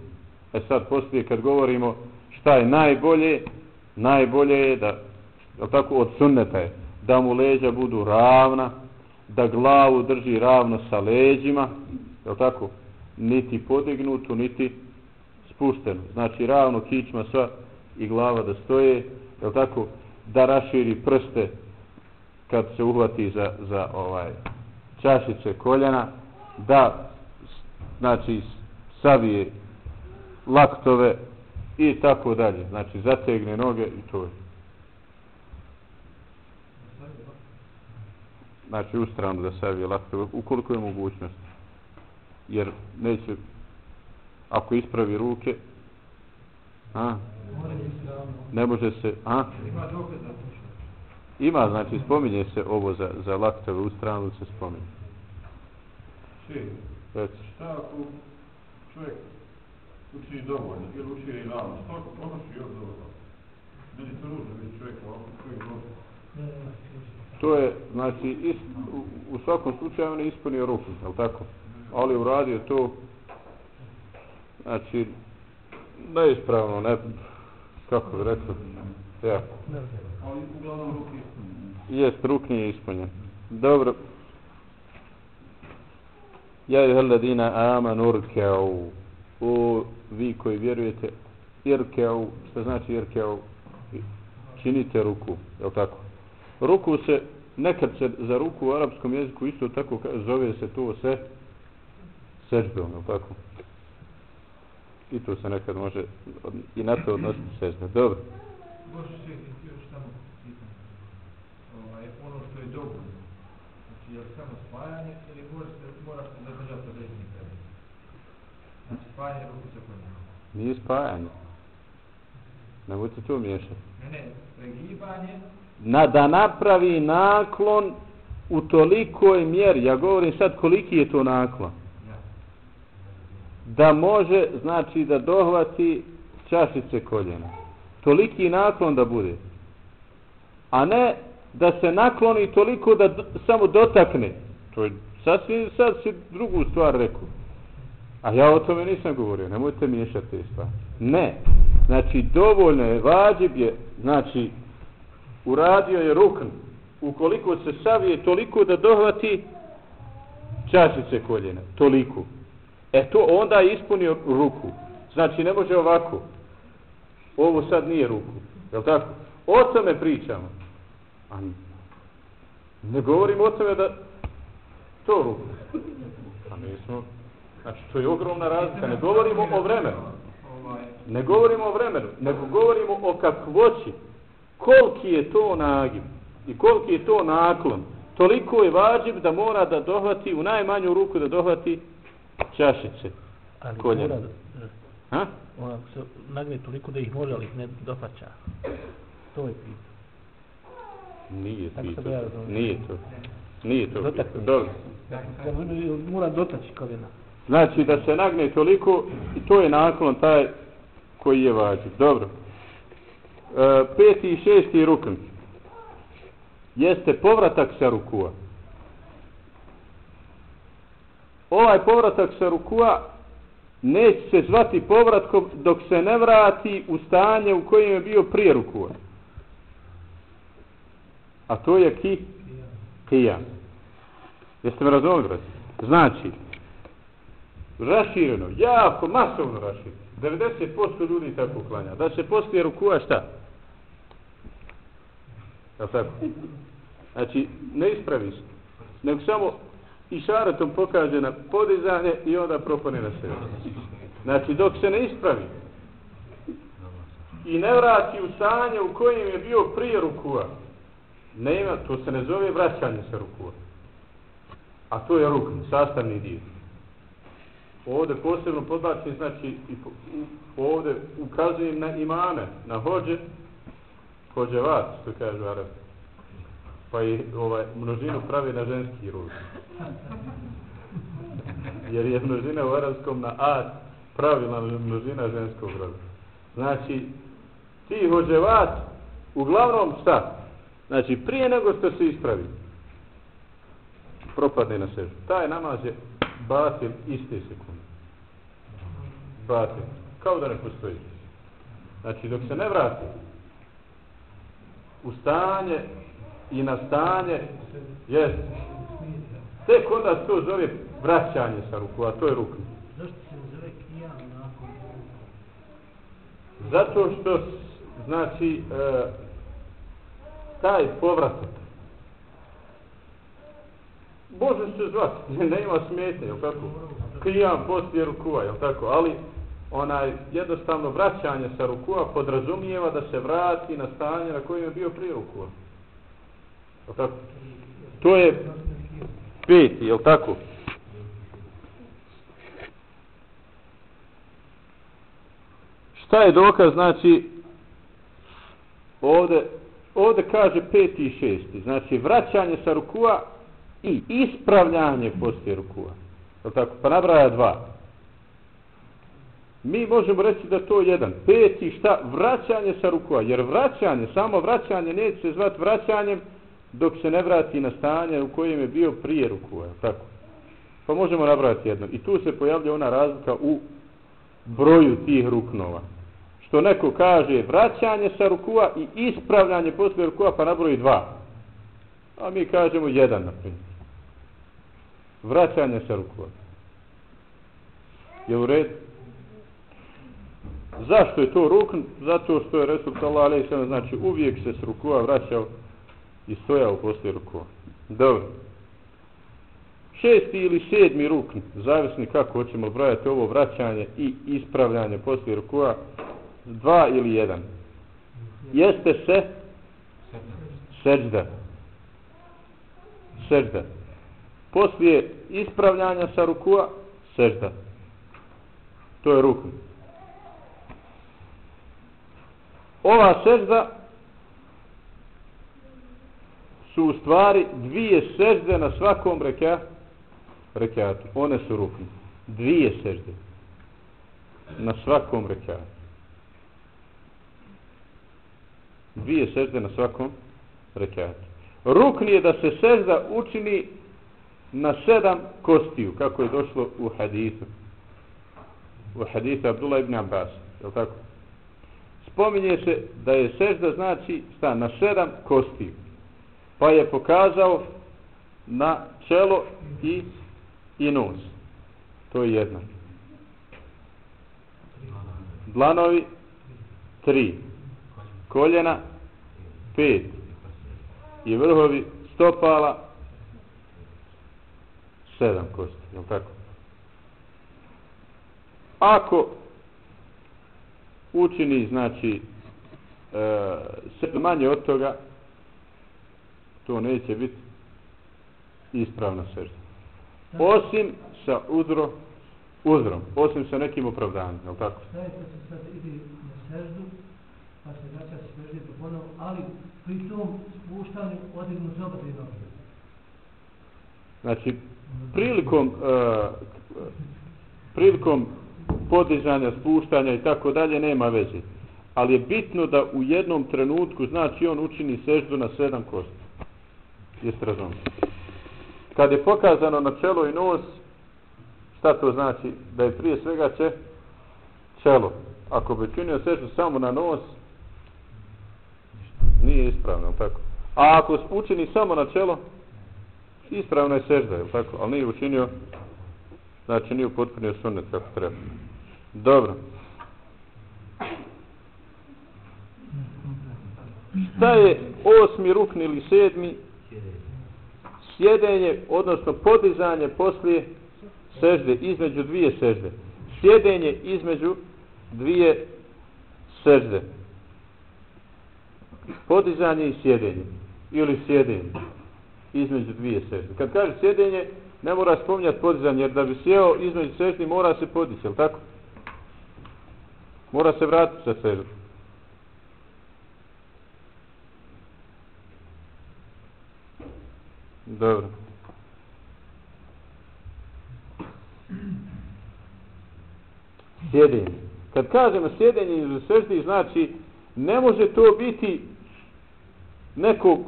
E sad poslije kad govorimo šta je najbolje, najbolje je da, je tako, od sunneta je, da mu leđa budu ravna, da glavu drži ravno sa leđima, je tako, niti podignutu, niti spuštenu. Znači ravno kičma sva i glava da stoje, je tako, da raširi prste kad se uhvati za, za ovaj čašice koljena, da znači savije laktove i tako dalje. Znači zategne noge i to je. Znači u stranu da savije laktove ukoliko je mogućnost. Jer neće ako ispravi ruke a, ne može se a, ima znači spominje se ovo za, za laktove u stranu se spominje. Reci. Šta ako čovjek uči dovoljno ili uči i ravno, što ako pronoši još dovoljno? Meni to biti čovjek ovako koji je To je, znači, ist, u, svakom slučaju on je ispunio ruku, je li tako? Ali uradio to, znači, neispravno, ne, kako bi rekao, ja. Ali uglavnom ruki Jest, ruk nije ispunjen. Dobro. Ja i ladina aman urkeau. O, vi koji vjerujete, irkeau, što znači irkeau? Činite ruku, je tako? Ruku se, nekad se za ruku u arapskom jeziku isto tako zove se to se sežbom, je tako? I to se nekad može i na to odnositi sežbe. Dobro. Možeš sjetiti još samo. Ovaj, ono što je dobro. Znači, je li samo spajanje ili može se, mora se zadržati određeni predmet? Znači, spajanje ruku sa koljenom. Nije spajanje. Nemojte to miješati. Ne, ne, pregibanje, Na, da napravi naklon u tolikoj mjeri. Ja govorim sad koliki je to naklon. Da može, znači, da dohvati čašice koljena. Toliki naklon da bude. A ne da se nakloni toliko da samo dotakne. To je sasvim sad si drugu stvar rekao. A ja o tome nisam govorio, nemojte miješati te stvari. Ne. Znači, dovoljno je, vađib je, znači, uradio je rukn. Ukoliko se savije toliko da dohvati čašice koljena. Toliko. E to onda je ispunio ruku. Znači, ne može ovako. Ovo sad nije ruku. Je li tako? O tome pričamo. A ne govorimo o tome da to ruku. Pa A mi smo... Znači, to je ogromna razlika. Ne govorimo o vremenu. Ne govorimo o vremenu, nego govorimo o kakvoći. Koliki je to nagib i koliki je to naklon. Toliko je vađib da mora da dohvati, u najmanju ruku da dohvati čašice. Ali Koljena. mora, Ha? ona se nagne toliko da ih može, ali ih ne dopaća. To je pitanje. Nije to. ja. Nije to. Nije to. Dotakne. Dobro. Da mora dotaći koljena. Znači da se nagne toliko i to je naklon taj koji je vađiv. Dobro. E, peti i šesti rukn jeste povratak sa rukua. Ovaj povratak sa rukua neće se zvati povratkom dok se ne vrati u stanje u kojem je bio prije rukua. A to je ki? Kijam. Jeste me razumeli, brate? Znači, rašireno, jako, masovno rašireno. 90% ljudi tako klanja. Da se poslije rukua šta? Jel tako? Znači, ne ispraviš. Nek Nego samo išaretom pokaže na podizanje i onda propane na sebe. Znači, dok se ne ispravi i ne vrati u stanje u kojem je bio prije rukua, nema, to se ne zove vraćanje sa rukua. A to je rukn, sastavni dio. Ovdje posebno podbacim, znači, i ovde ovdje ukazujem na imame, na hođe, hođevat, što kažu Arabi. Pa i ovaj, množinu pravi na ženski rod. Jer je množina u arabskom na a pravilna množina ženskog roda. Znači, ti hođevat, uglavnom šta? Znači, prije nego što se ispravi, propadne na sežu. Taj namaz je batil iste sekunde. Batil. Kao da ne postoji. Znači, dok se ne vrati u stanje i na stanje, jest, tek onda to zove vraćanje sa ruku, a to je ruku. Zašto se zove kijam nakon? Zato što, znači, e, taj povratak može se zvati, ne ima smetnje, jel tako? Kijam poslije rukuva, jel tako? Ali onaj jednostavno vraćanje sa rukua podrazumijeva da se vrati na stanje na kojem je bio prije rukua. Tako? To je peti, jel tako? Šta je dokaz, znači, ovde, ovde kaže peti i šesti, znači vraćanje sa rukua i ispravljanje poslije rukua. Jel tako? Pa nabraja dva. Mi možemo reći da to je jedan. Peti šta? Vraćanje sa rukua. Jer vraćanje, samo vraćanje neće se zvati vraćanjem dok se ne vrati na stanje u kojem je bio prije rukua. Tako? Pa možemo nabrati jedno. I tu se pojavlja ona razlika u broju tih ruknova. Što neko kaže vraćanje sa rukua i ispravljanje poslije rukua pa nabroji dva. A mi kažemo jedan, na primjer. Vraćanje sa rukua. Je u redu? Zašto je to rukn? Zato što je Resul sallallahu alejhi ve sellem znači uvijek se s rukua vraćao i stojao poslije rukua. Dobro. Šesti ili sedmi rukn, zavisni kako hoćemo brojati ovo vraćanje i ispravljanje poslije rukua, dva ili jedan. Jeste se seđda. Seđda. Poslije ispravljanja sa rukua, sežda. To je rukn. Ova sežda su u stvari dvije sežde na svakom reka, rekatu. One su rukni. Dvije sežde. Na svakom rekatu. Dvije sežde na svakom rekatu. Rukni je da se sežda učini na sedam kostiju, kako je došlo u hadithu. U hadithu Abdullah ibn Abbas. Je li tako? Spominje se da je sežda znači šta, na sedam kosti. Pa je pokazao na čelo i, i nos. To je jedna. Dlanovi tri. Koljena pet. I vrhovi stopala sedam kosti. Je tako? Ako učini znači e, sve manje od toga to neće biti ispravna sežda osim sa uzro uzrom, osim sa nekim opravdanjem je tako? Šta je to se sad ide na seždu pa se vraća se sežde po ponovu ali pri tom spuštanju odignu za oba noge. Znači prilikom uh, prilikom podizanja, spuštanja i tako dalje, nema veze. Ali je bitno da u jednom trenutku, znači on učini seždu na sedam kosti. Jeste razumno. Kad je pokazano na čelo i nos, šta to znači? Da je prije svega će čelo. Ako bi činio seždu samo na nos, nije ispravno, tako? A ako učini samo na čelo, ispravno je sežda, je tako? Ali nije učinio, znači nije upotpunio sunet kako treba. Dobro. Šta je osmi rukn ili sedmi? Sjedenje, odnosno podizanje poslije sežde, između dvije sežde. Sjedenje između dvije sežde. Podizanje i sjedenje. Ili sjedenje između dvije sežde. Kad kaže sjedenje, ne mora spominjati podizanje, jer da bi sjeo između seždi, mora se podići, jel tako? Mora se vratiti sa seždu. Dobro. Sjedenje. Kad kažemo sjedenje između seždi, znači ne može to biti nekog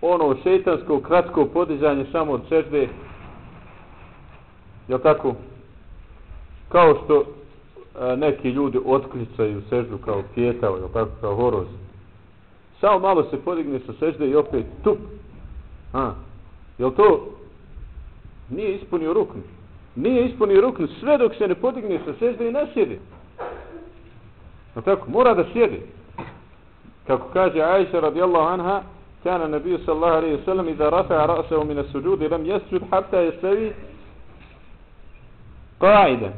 ono šeitansko kratko podizanje samo od sežde je tako kao što a, neki ljudi otklicaju seždu kao pjetao je tako kao horoz samo malo se podigne sa sežde i opet tup a, je to nije ispunio rukn nije ispunio rukn sve dok se ne podigne sa sežde i ne sjedi je tako mora da sjedi kako kaže Aisha radijallahu anha كان النبي صلى الله عليه وسلم إذا رفع رأسه من السجود لم يسجد حتى يستوي Kajde.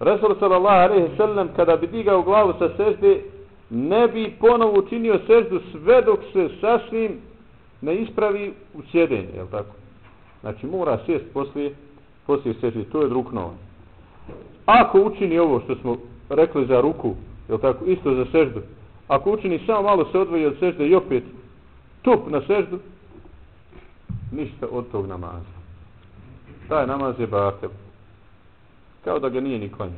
Resul sallallahu alaihi sallam kada bi digao glavu sa sežde, ne bi ponovo učinio seždu sve dok se sasvim ne ispravi u sjedenje, je tako? Znači mora sjest poslije, poslije sežde, to je ruk novan. Ako učini ovo što smo rekli za ruku, je tako, isto za seždu, ako učini samo malo se odvoji od sežde i opet tup na seždu, ništa od tog namaza. Taj namaz je batel. Kao da ga nije ni klanio.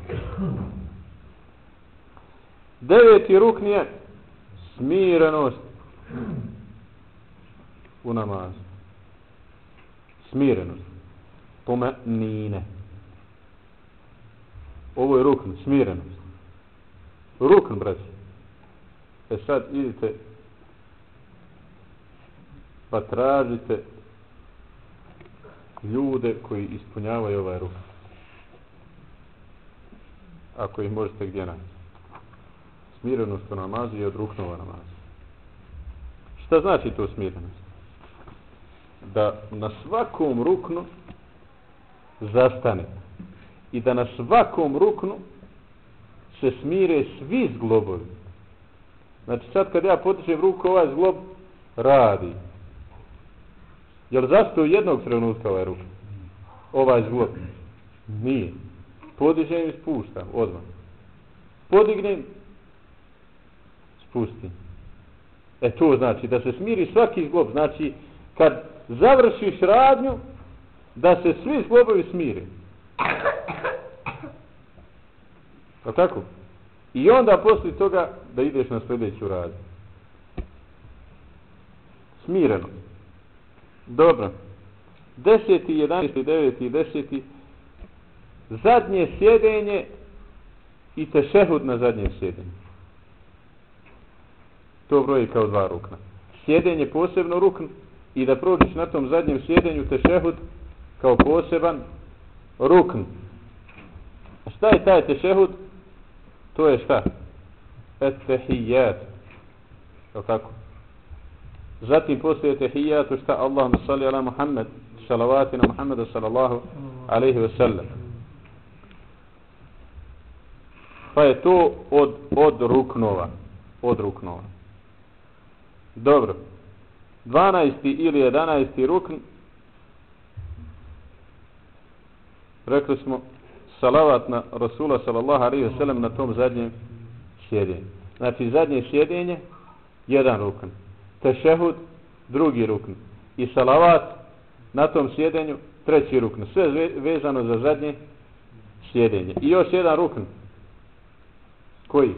Deveti ruk nije smirenost u namazu. Smirenost. Tome nine. Ovo je rukn, smirenost. Rukn, braći. E sad idite pa tražite ljude koji ispunjavaju ovaj rukn. Ako ih možete gdje naći. Smirenost u namazu je od ruknova namazu. Šta znači to smirenost? Da na svakom ruknu zastanete i da na svakom ruknu se smire svi zglobovi. Znači sad kad ja potičem ruku, ovaj zglob radi. Jel zašto u jednog trenutka ovaj ruk? Ovaj zglob? Nije. Podižem i spuštam, odmah. Podignem, spustim. E to znači da se smiri svaki zglob. Znači kad završiš radnju, da se svi zglobovi smire. A tako? I onda poslije toga da ideš na sljedeću radnju. Smireno. Dobro. Deseti, jedanesti, deveti, deseti. Zadnje sjedenje i tešehud na zadnje sjedenje. To broji kao dva rukna. Sjedenje posebno rukn i da prođeš na tom zadnjem sjedenju tešehud kao poseban rukn. A šta je taj tešehud? To je šta? Etehijat. Je tako? Zatim poslije tehijatu šta Allahumma salli ala Muhammed, salavati na Muhammeda sallallahu alaihi ve sellem. Pa je to od, od ruknova. Od ruknova. Dobro. 12. ili 11. rukn rekli smo salavat na Rasula sallallahu alaihi ve sellem na tom zadnjem sjedenju. Znači zadnje sjedenje jedan rukn tešehud, drugi rukn. I salavat na tom sjedenju, treći rukn. Sve vezano za zadnje sjedenje. I još jedan rukn. Koji?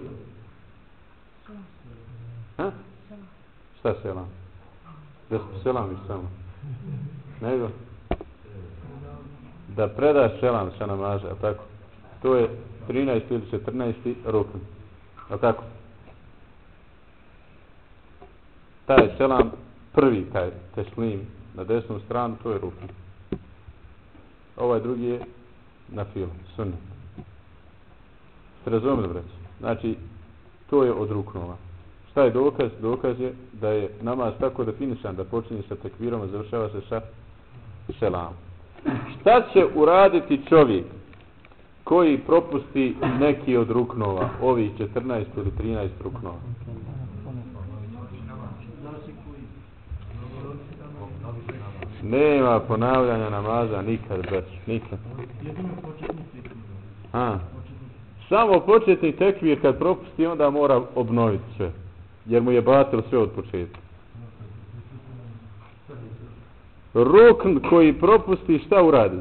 Ha? Šta selam? Da selamiš samo. Nego? Da predaš selam sa namaza, tako? To je 13. ili 14. rukn. A tako? Taj selam, prvi taj teslim na desnu stranu, to je rukn. Ovaj drugi je na film, sunnet. Ste razumeli, braći? Znači, to je od ruknova. Šta je dokaz? Dokaz je da je namaz tako definisan da počinje sa tekvirom, a završava se sa selam. Šta će uraditi čovjek koji propusti neki od ruknova, ovih 14 ili 13 ruknova? Nema ponavljanja namaza nikad, brać, nikad. Jedino početni tekvir. A, Početni samo početni tekvir kad propusti, onda mora obnoviti sve. Jer mu je batil sve od početka. Rukn koji propusti, šta uradi?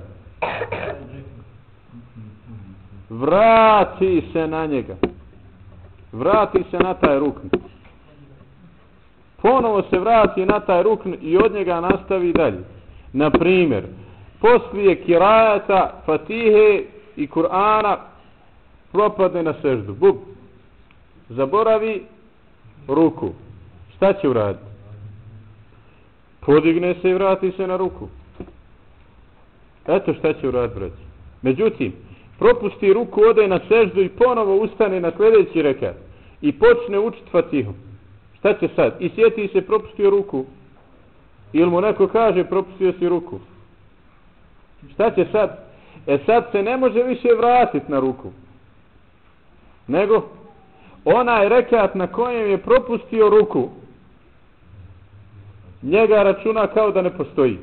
Vrati se na njega. Vrati se na taj rukn. Ponovo se vrati na taj rukn i od njega nastavi dalje. Na primjer, poslije kirajata, fatihe i Kur'ana propadne na seždu. Bub. Zaboravi ruku. Šta će uraditi? Podigne se i vrati se na ruku. Eto šta će uraditi, braći. Međutim, propusti ruku, ode na seždu i ponovo ustane na sljedeći rekat. I počne učiti fatihu. Šta će sad? I sjeti se propustio ruku. Ili mu neko kaže propustio si ruku. Šta će sad? E sad se ne može više vratiti na ruku. Nego onaj rekat na kojem je propustio ruku njega računa kao da ne postoji.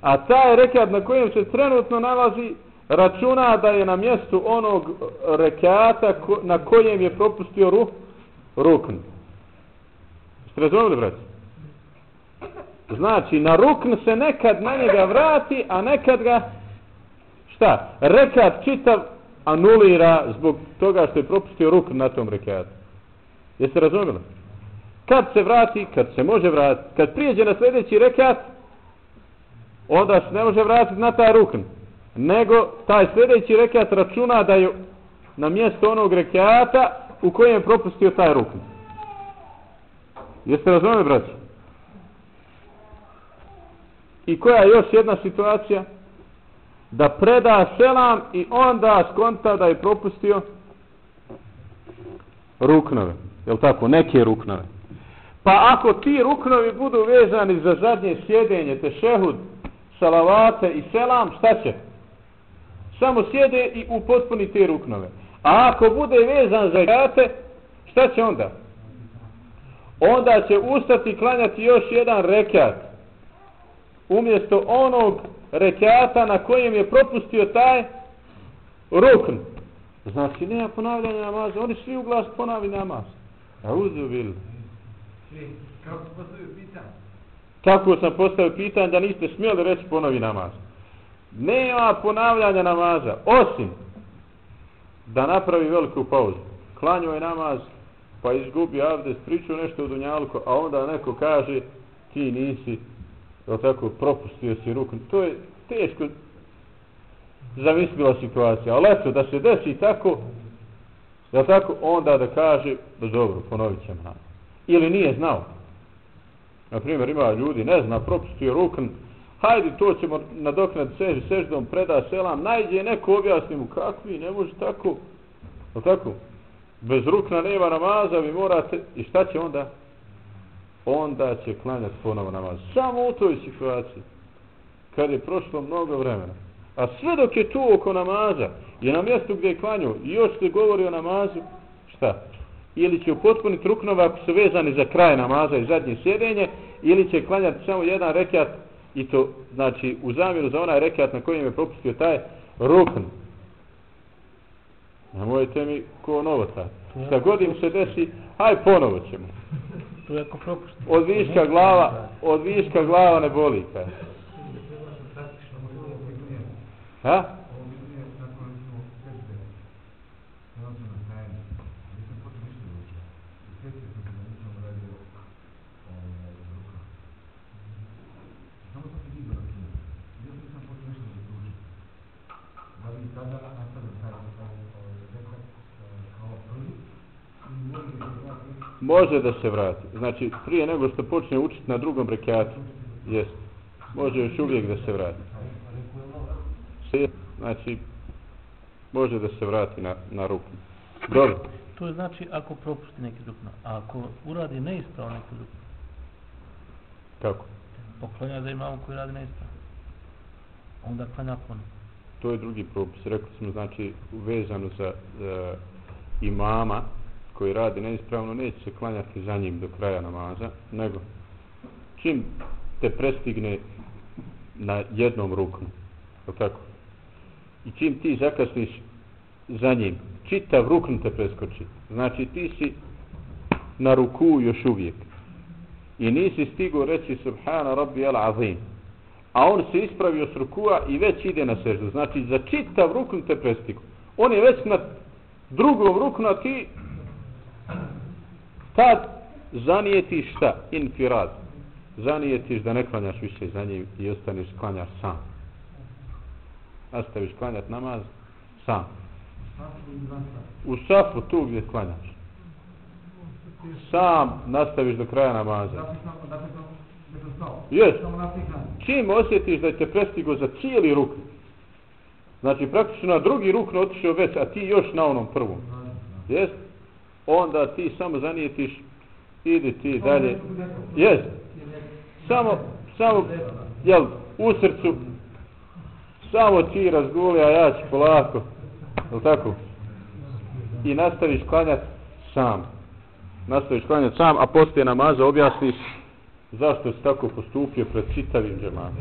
A taj rekat na kojem se trenutno nalazi računa da je na mjestu onog rekata ko, na kojem je propustio ru, rukn. Ste razumeli, brać? Znači, na rukn se nekad na njega vrati, a nekad ga šta? Rekat čitav anulira zbog toga što je propustio rukn na tom rekiatu. Jeste razumjeli? Kad se vrati, kad se može vratiti, kad prijeđe na sljedeći rekat, onda se ne može vratiti na taj rukn. Nego taj sljedeći rekat računa da je na mjesto onog rekiata u kojem je propustio taj rukn. Jeste razumeli, braći? I koja je još jedna situacija? Da preda selam i onda skonta da je propustio ruknove. Jel tako? Neke ruknove. Pa ako ti ruknovi budu vezani za zadnje sjedenje, te šehud, salavate i selam, šta će? Samo sjede i upotpuni te ruknove. A ako bude vezan za gate, šta će onda? Onda će ustati klanjati još jedan rekat. Umjesto onog rekata na kojem je propustio taj rukn. Znači, nema ponavljanja namaza. Oni svi u glas ponavi namaz. A uzubil. Kako postavio pitanje? Kako sam postavio pitanje da niste smjeli reći ponovi namaz. Nema ponavljanja namaza. Osim da napravi veliku pauzu. Klanio je namaz, pa izgubi avdes, pričao nešto u dunjalku, a onda neko kaže ti nisi, jel tako, propustio si ruku. To je teško zamislila situacija. Ali eto, da se desi tako, jel tako, onda da kaže, da dobro, ponovit ćemo nam. Ili nije znao. Na primjer, ima ljudi, ne zna, propustio rukn, hajde, to ćemo nadoknad seži, seždom, preda selam, najde neko objasni mu kakvi, ne može tako, jel tako? Bez rukna nema namaza, vi morate, i šta će onda? Onda će klanjati ponovo namaz. Samo u toj situaciji, kad je prošlo mnogo vremena. A sve dok je tu oko namaza, je na mjestu gdje je klanio, i još se govori o namazu, šta? Ili će upotpuniti ruknove ako su vezani za kraj namaza i zadnje sjedenje, ili će klanjati samo jedan rekat, i to, znači, u zamjeru za onaj rekat na kojem je propustio taj rukn. Nemojte mi ko novota. Šta god im se desi, aj ponovo ćemo. Tu je ako propušta. Od viška glava, od viška glava ne boli. Ha? tada nastavim taj ovaj zekat kao prvi i može da se vrati Može da se vrati. Znači, prije nego što počne učiti na drugom rekatu, jest, može još uvijek da se vrati. Znači, može da se vrati na, na ruku. Dobro. To je znači ako propusti neki rukn. A ako uradi neispravno neki rukn, Kako? poklanja za imamo koji radi neispravno. Onda klanja ponovno. To je drugi propis. Rekli smo, znači, vezano za, za imama koji radi neispravno, neće se klanjati za njim do kraja namaza, nego čim te prestigne na jednom ruknu, je tako? I čim ti zakasniš za njim, čitav rukn te preskoči. Znači ti si na ruku još uvijek. I nisi stigo reći Subhana Rabbi al Azim. A on se ispravio s rukua i već ide na seždu. Znači za čitav rukn te prestigo. On je već na drugom ruknu, a ti tad zanijetiš šta? Infirad. Zanijetiš da ne klanjaš više za njim i ostaneš klanjaš sam. Nastaviš klanjat namaz sam. U safu tu gdje klanjaš. Sam nastaviš do kraja namaza. Jes. da Čim osjetiš da te prestigo za cijeli ruk, znači praktično na drugi ruk otišao već, a ti još na onom prvom, jest, onda ti samo zanijetiš, idi ti dalje, jest, samo, samo, jel, u srcu, samo ti razguli, a ja ću polako, jel tako? I nastaviš klanjat sam, nastaviš klanjat sam, a poslije namaza objasniš zašto si tako postupio pred čitavim džematom.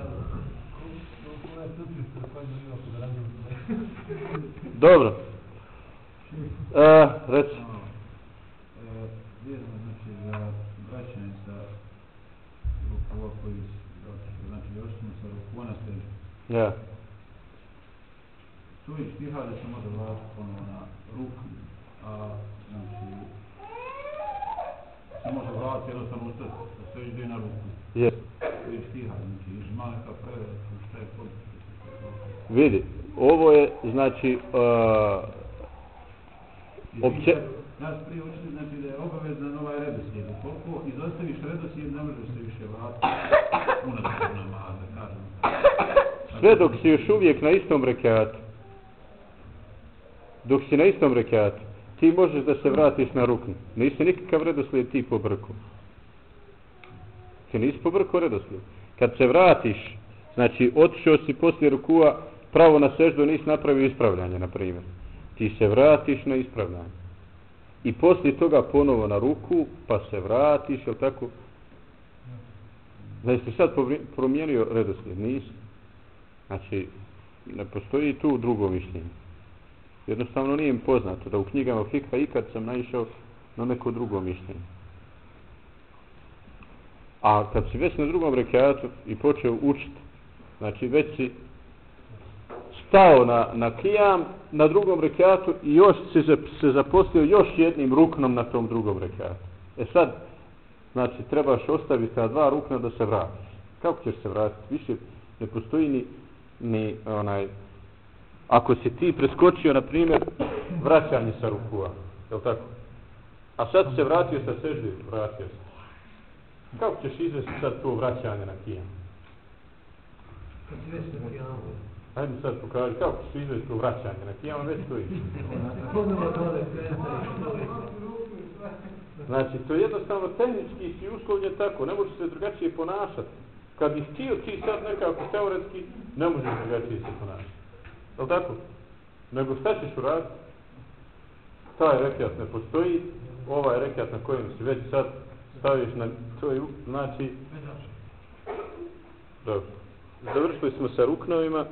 Dobro. E, reci. Vjerno znači za vraćanje sa rukova koji su- znači još smo sa rukova na sežu. Ja. Tu je štiha da se može vratiti ponovo na ruku, a znači se može vratiti jednostavno ustati, da sve ide na ruku. Je. To je štiha, znači ima neka preveda, šta je pod... Vidi, ovo je, znači, uh, Opće- Nas prije učili, znači da je obavezan ovaj redoslijed. Koliko izostaviš redoslijed, ne možeš se više vratiti unazad u namaz, da kažem sve dok si još uvijek na istom rekatu, dok si na istom rekiatu, ti možeš da se vratiš na ruknu. Nisi nikakav redoslijed ti po. Ti nisi po redoslijed. Kad se vratiš, znači otišao si poslije rukua, pravo na seždu nisi napravio ispravljanje, na primjer. Ti se vratiš na ispravljanje. I poslije toga ponovo na ruku, pa se vratiš, jel tako? Znači, sad promijenio redoslijed, nisi. Znači, ne postoji tu drugo mišljenje. Jednostavno nije im poznato da u knjigama fikha ikad sam naišao na neko drugo mišljenje. A kad si već na drugom rekatu i počeo učiti, znači već si stao na, na kijam na drugom rekatu i još si se, se zaposlio još jednim ruknom na tom drugom rekatu. E sad, znači trebaš ostaviti ta dva rukna da se vratiš. Kako ćeš se vratiti? Više ne postoji ni, ni onaj, ako si ti preskočio, na primjer, vraćanje sa rukua, je tako? A sad se vratio sa sežde, vratio se. Kako ćeš izvesti sad to vraćanje na kijam? Kad si već na kijamu. Ajde sad pokaži, kako ćeš izvesti to vraćanje na kijam, već to ići. Znači, to je jednostavno tehnički si uslovljen tako, ne možeš se drugačije ponašati. Kad bi htio ti sad nekako teoretski, ne možeš drugačije se ponašati. Je tako? Nego šta ćeš uraditi? Taj rekat ne postoji, ovaj rekat na kojem si već sad staviš na tvoj, znači, dobro. Završili smo sa ruknovima.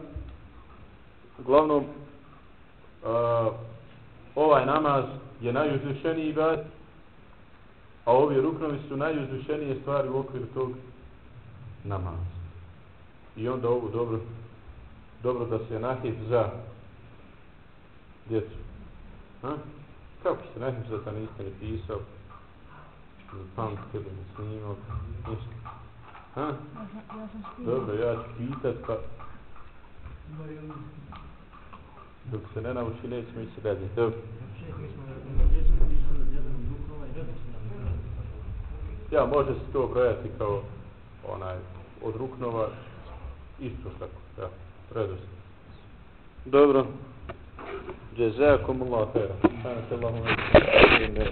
Uglavnom, a, ovaj namaz je najuzvišeniji ibadet, a ovi ruknovi su najuzvišenije stvari u okviru tog namaz. I onda ovo dobro, dobro da se nahip za djecu. Ha? Kako se nahip za ta niste ni pisao? Zapamtite li mi snimao? Ništa. Ha? Dobro, ja ću pitat pa... Dok se ne nauči, nećemo ići dalje. Dobro. Mi smo na djecu. Ja, može se to brojati kao onaj od ruknova isto tako, ja, redost. Dobro. Jazakumullahu khairan. Subhanallahi wa bihamdihi.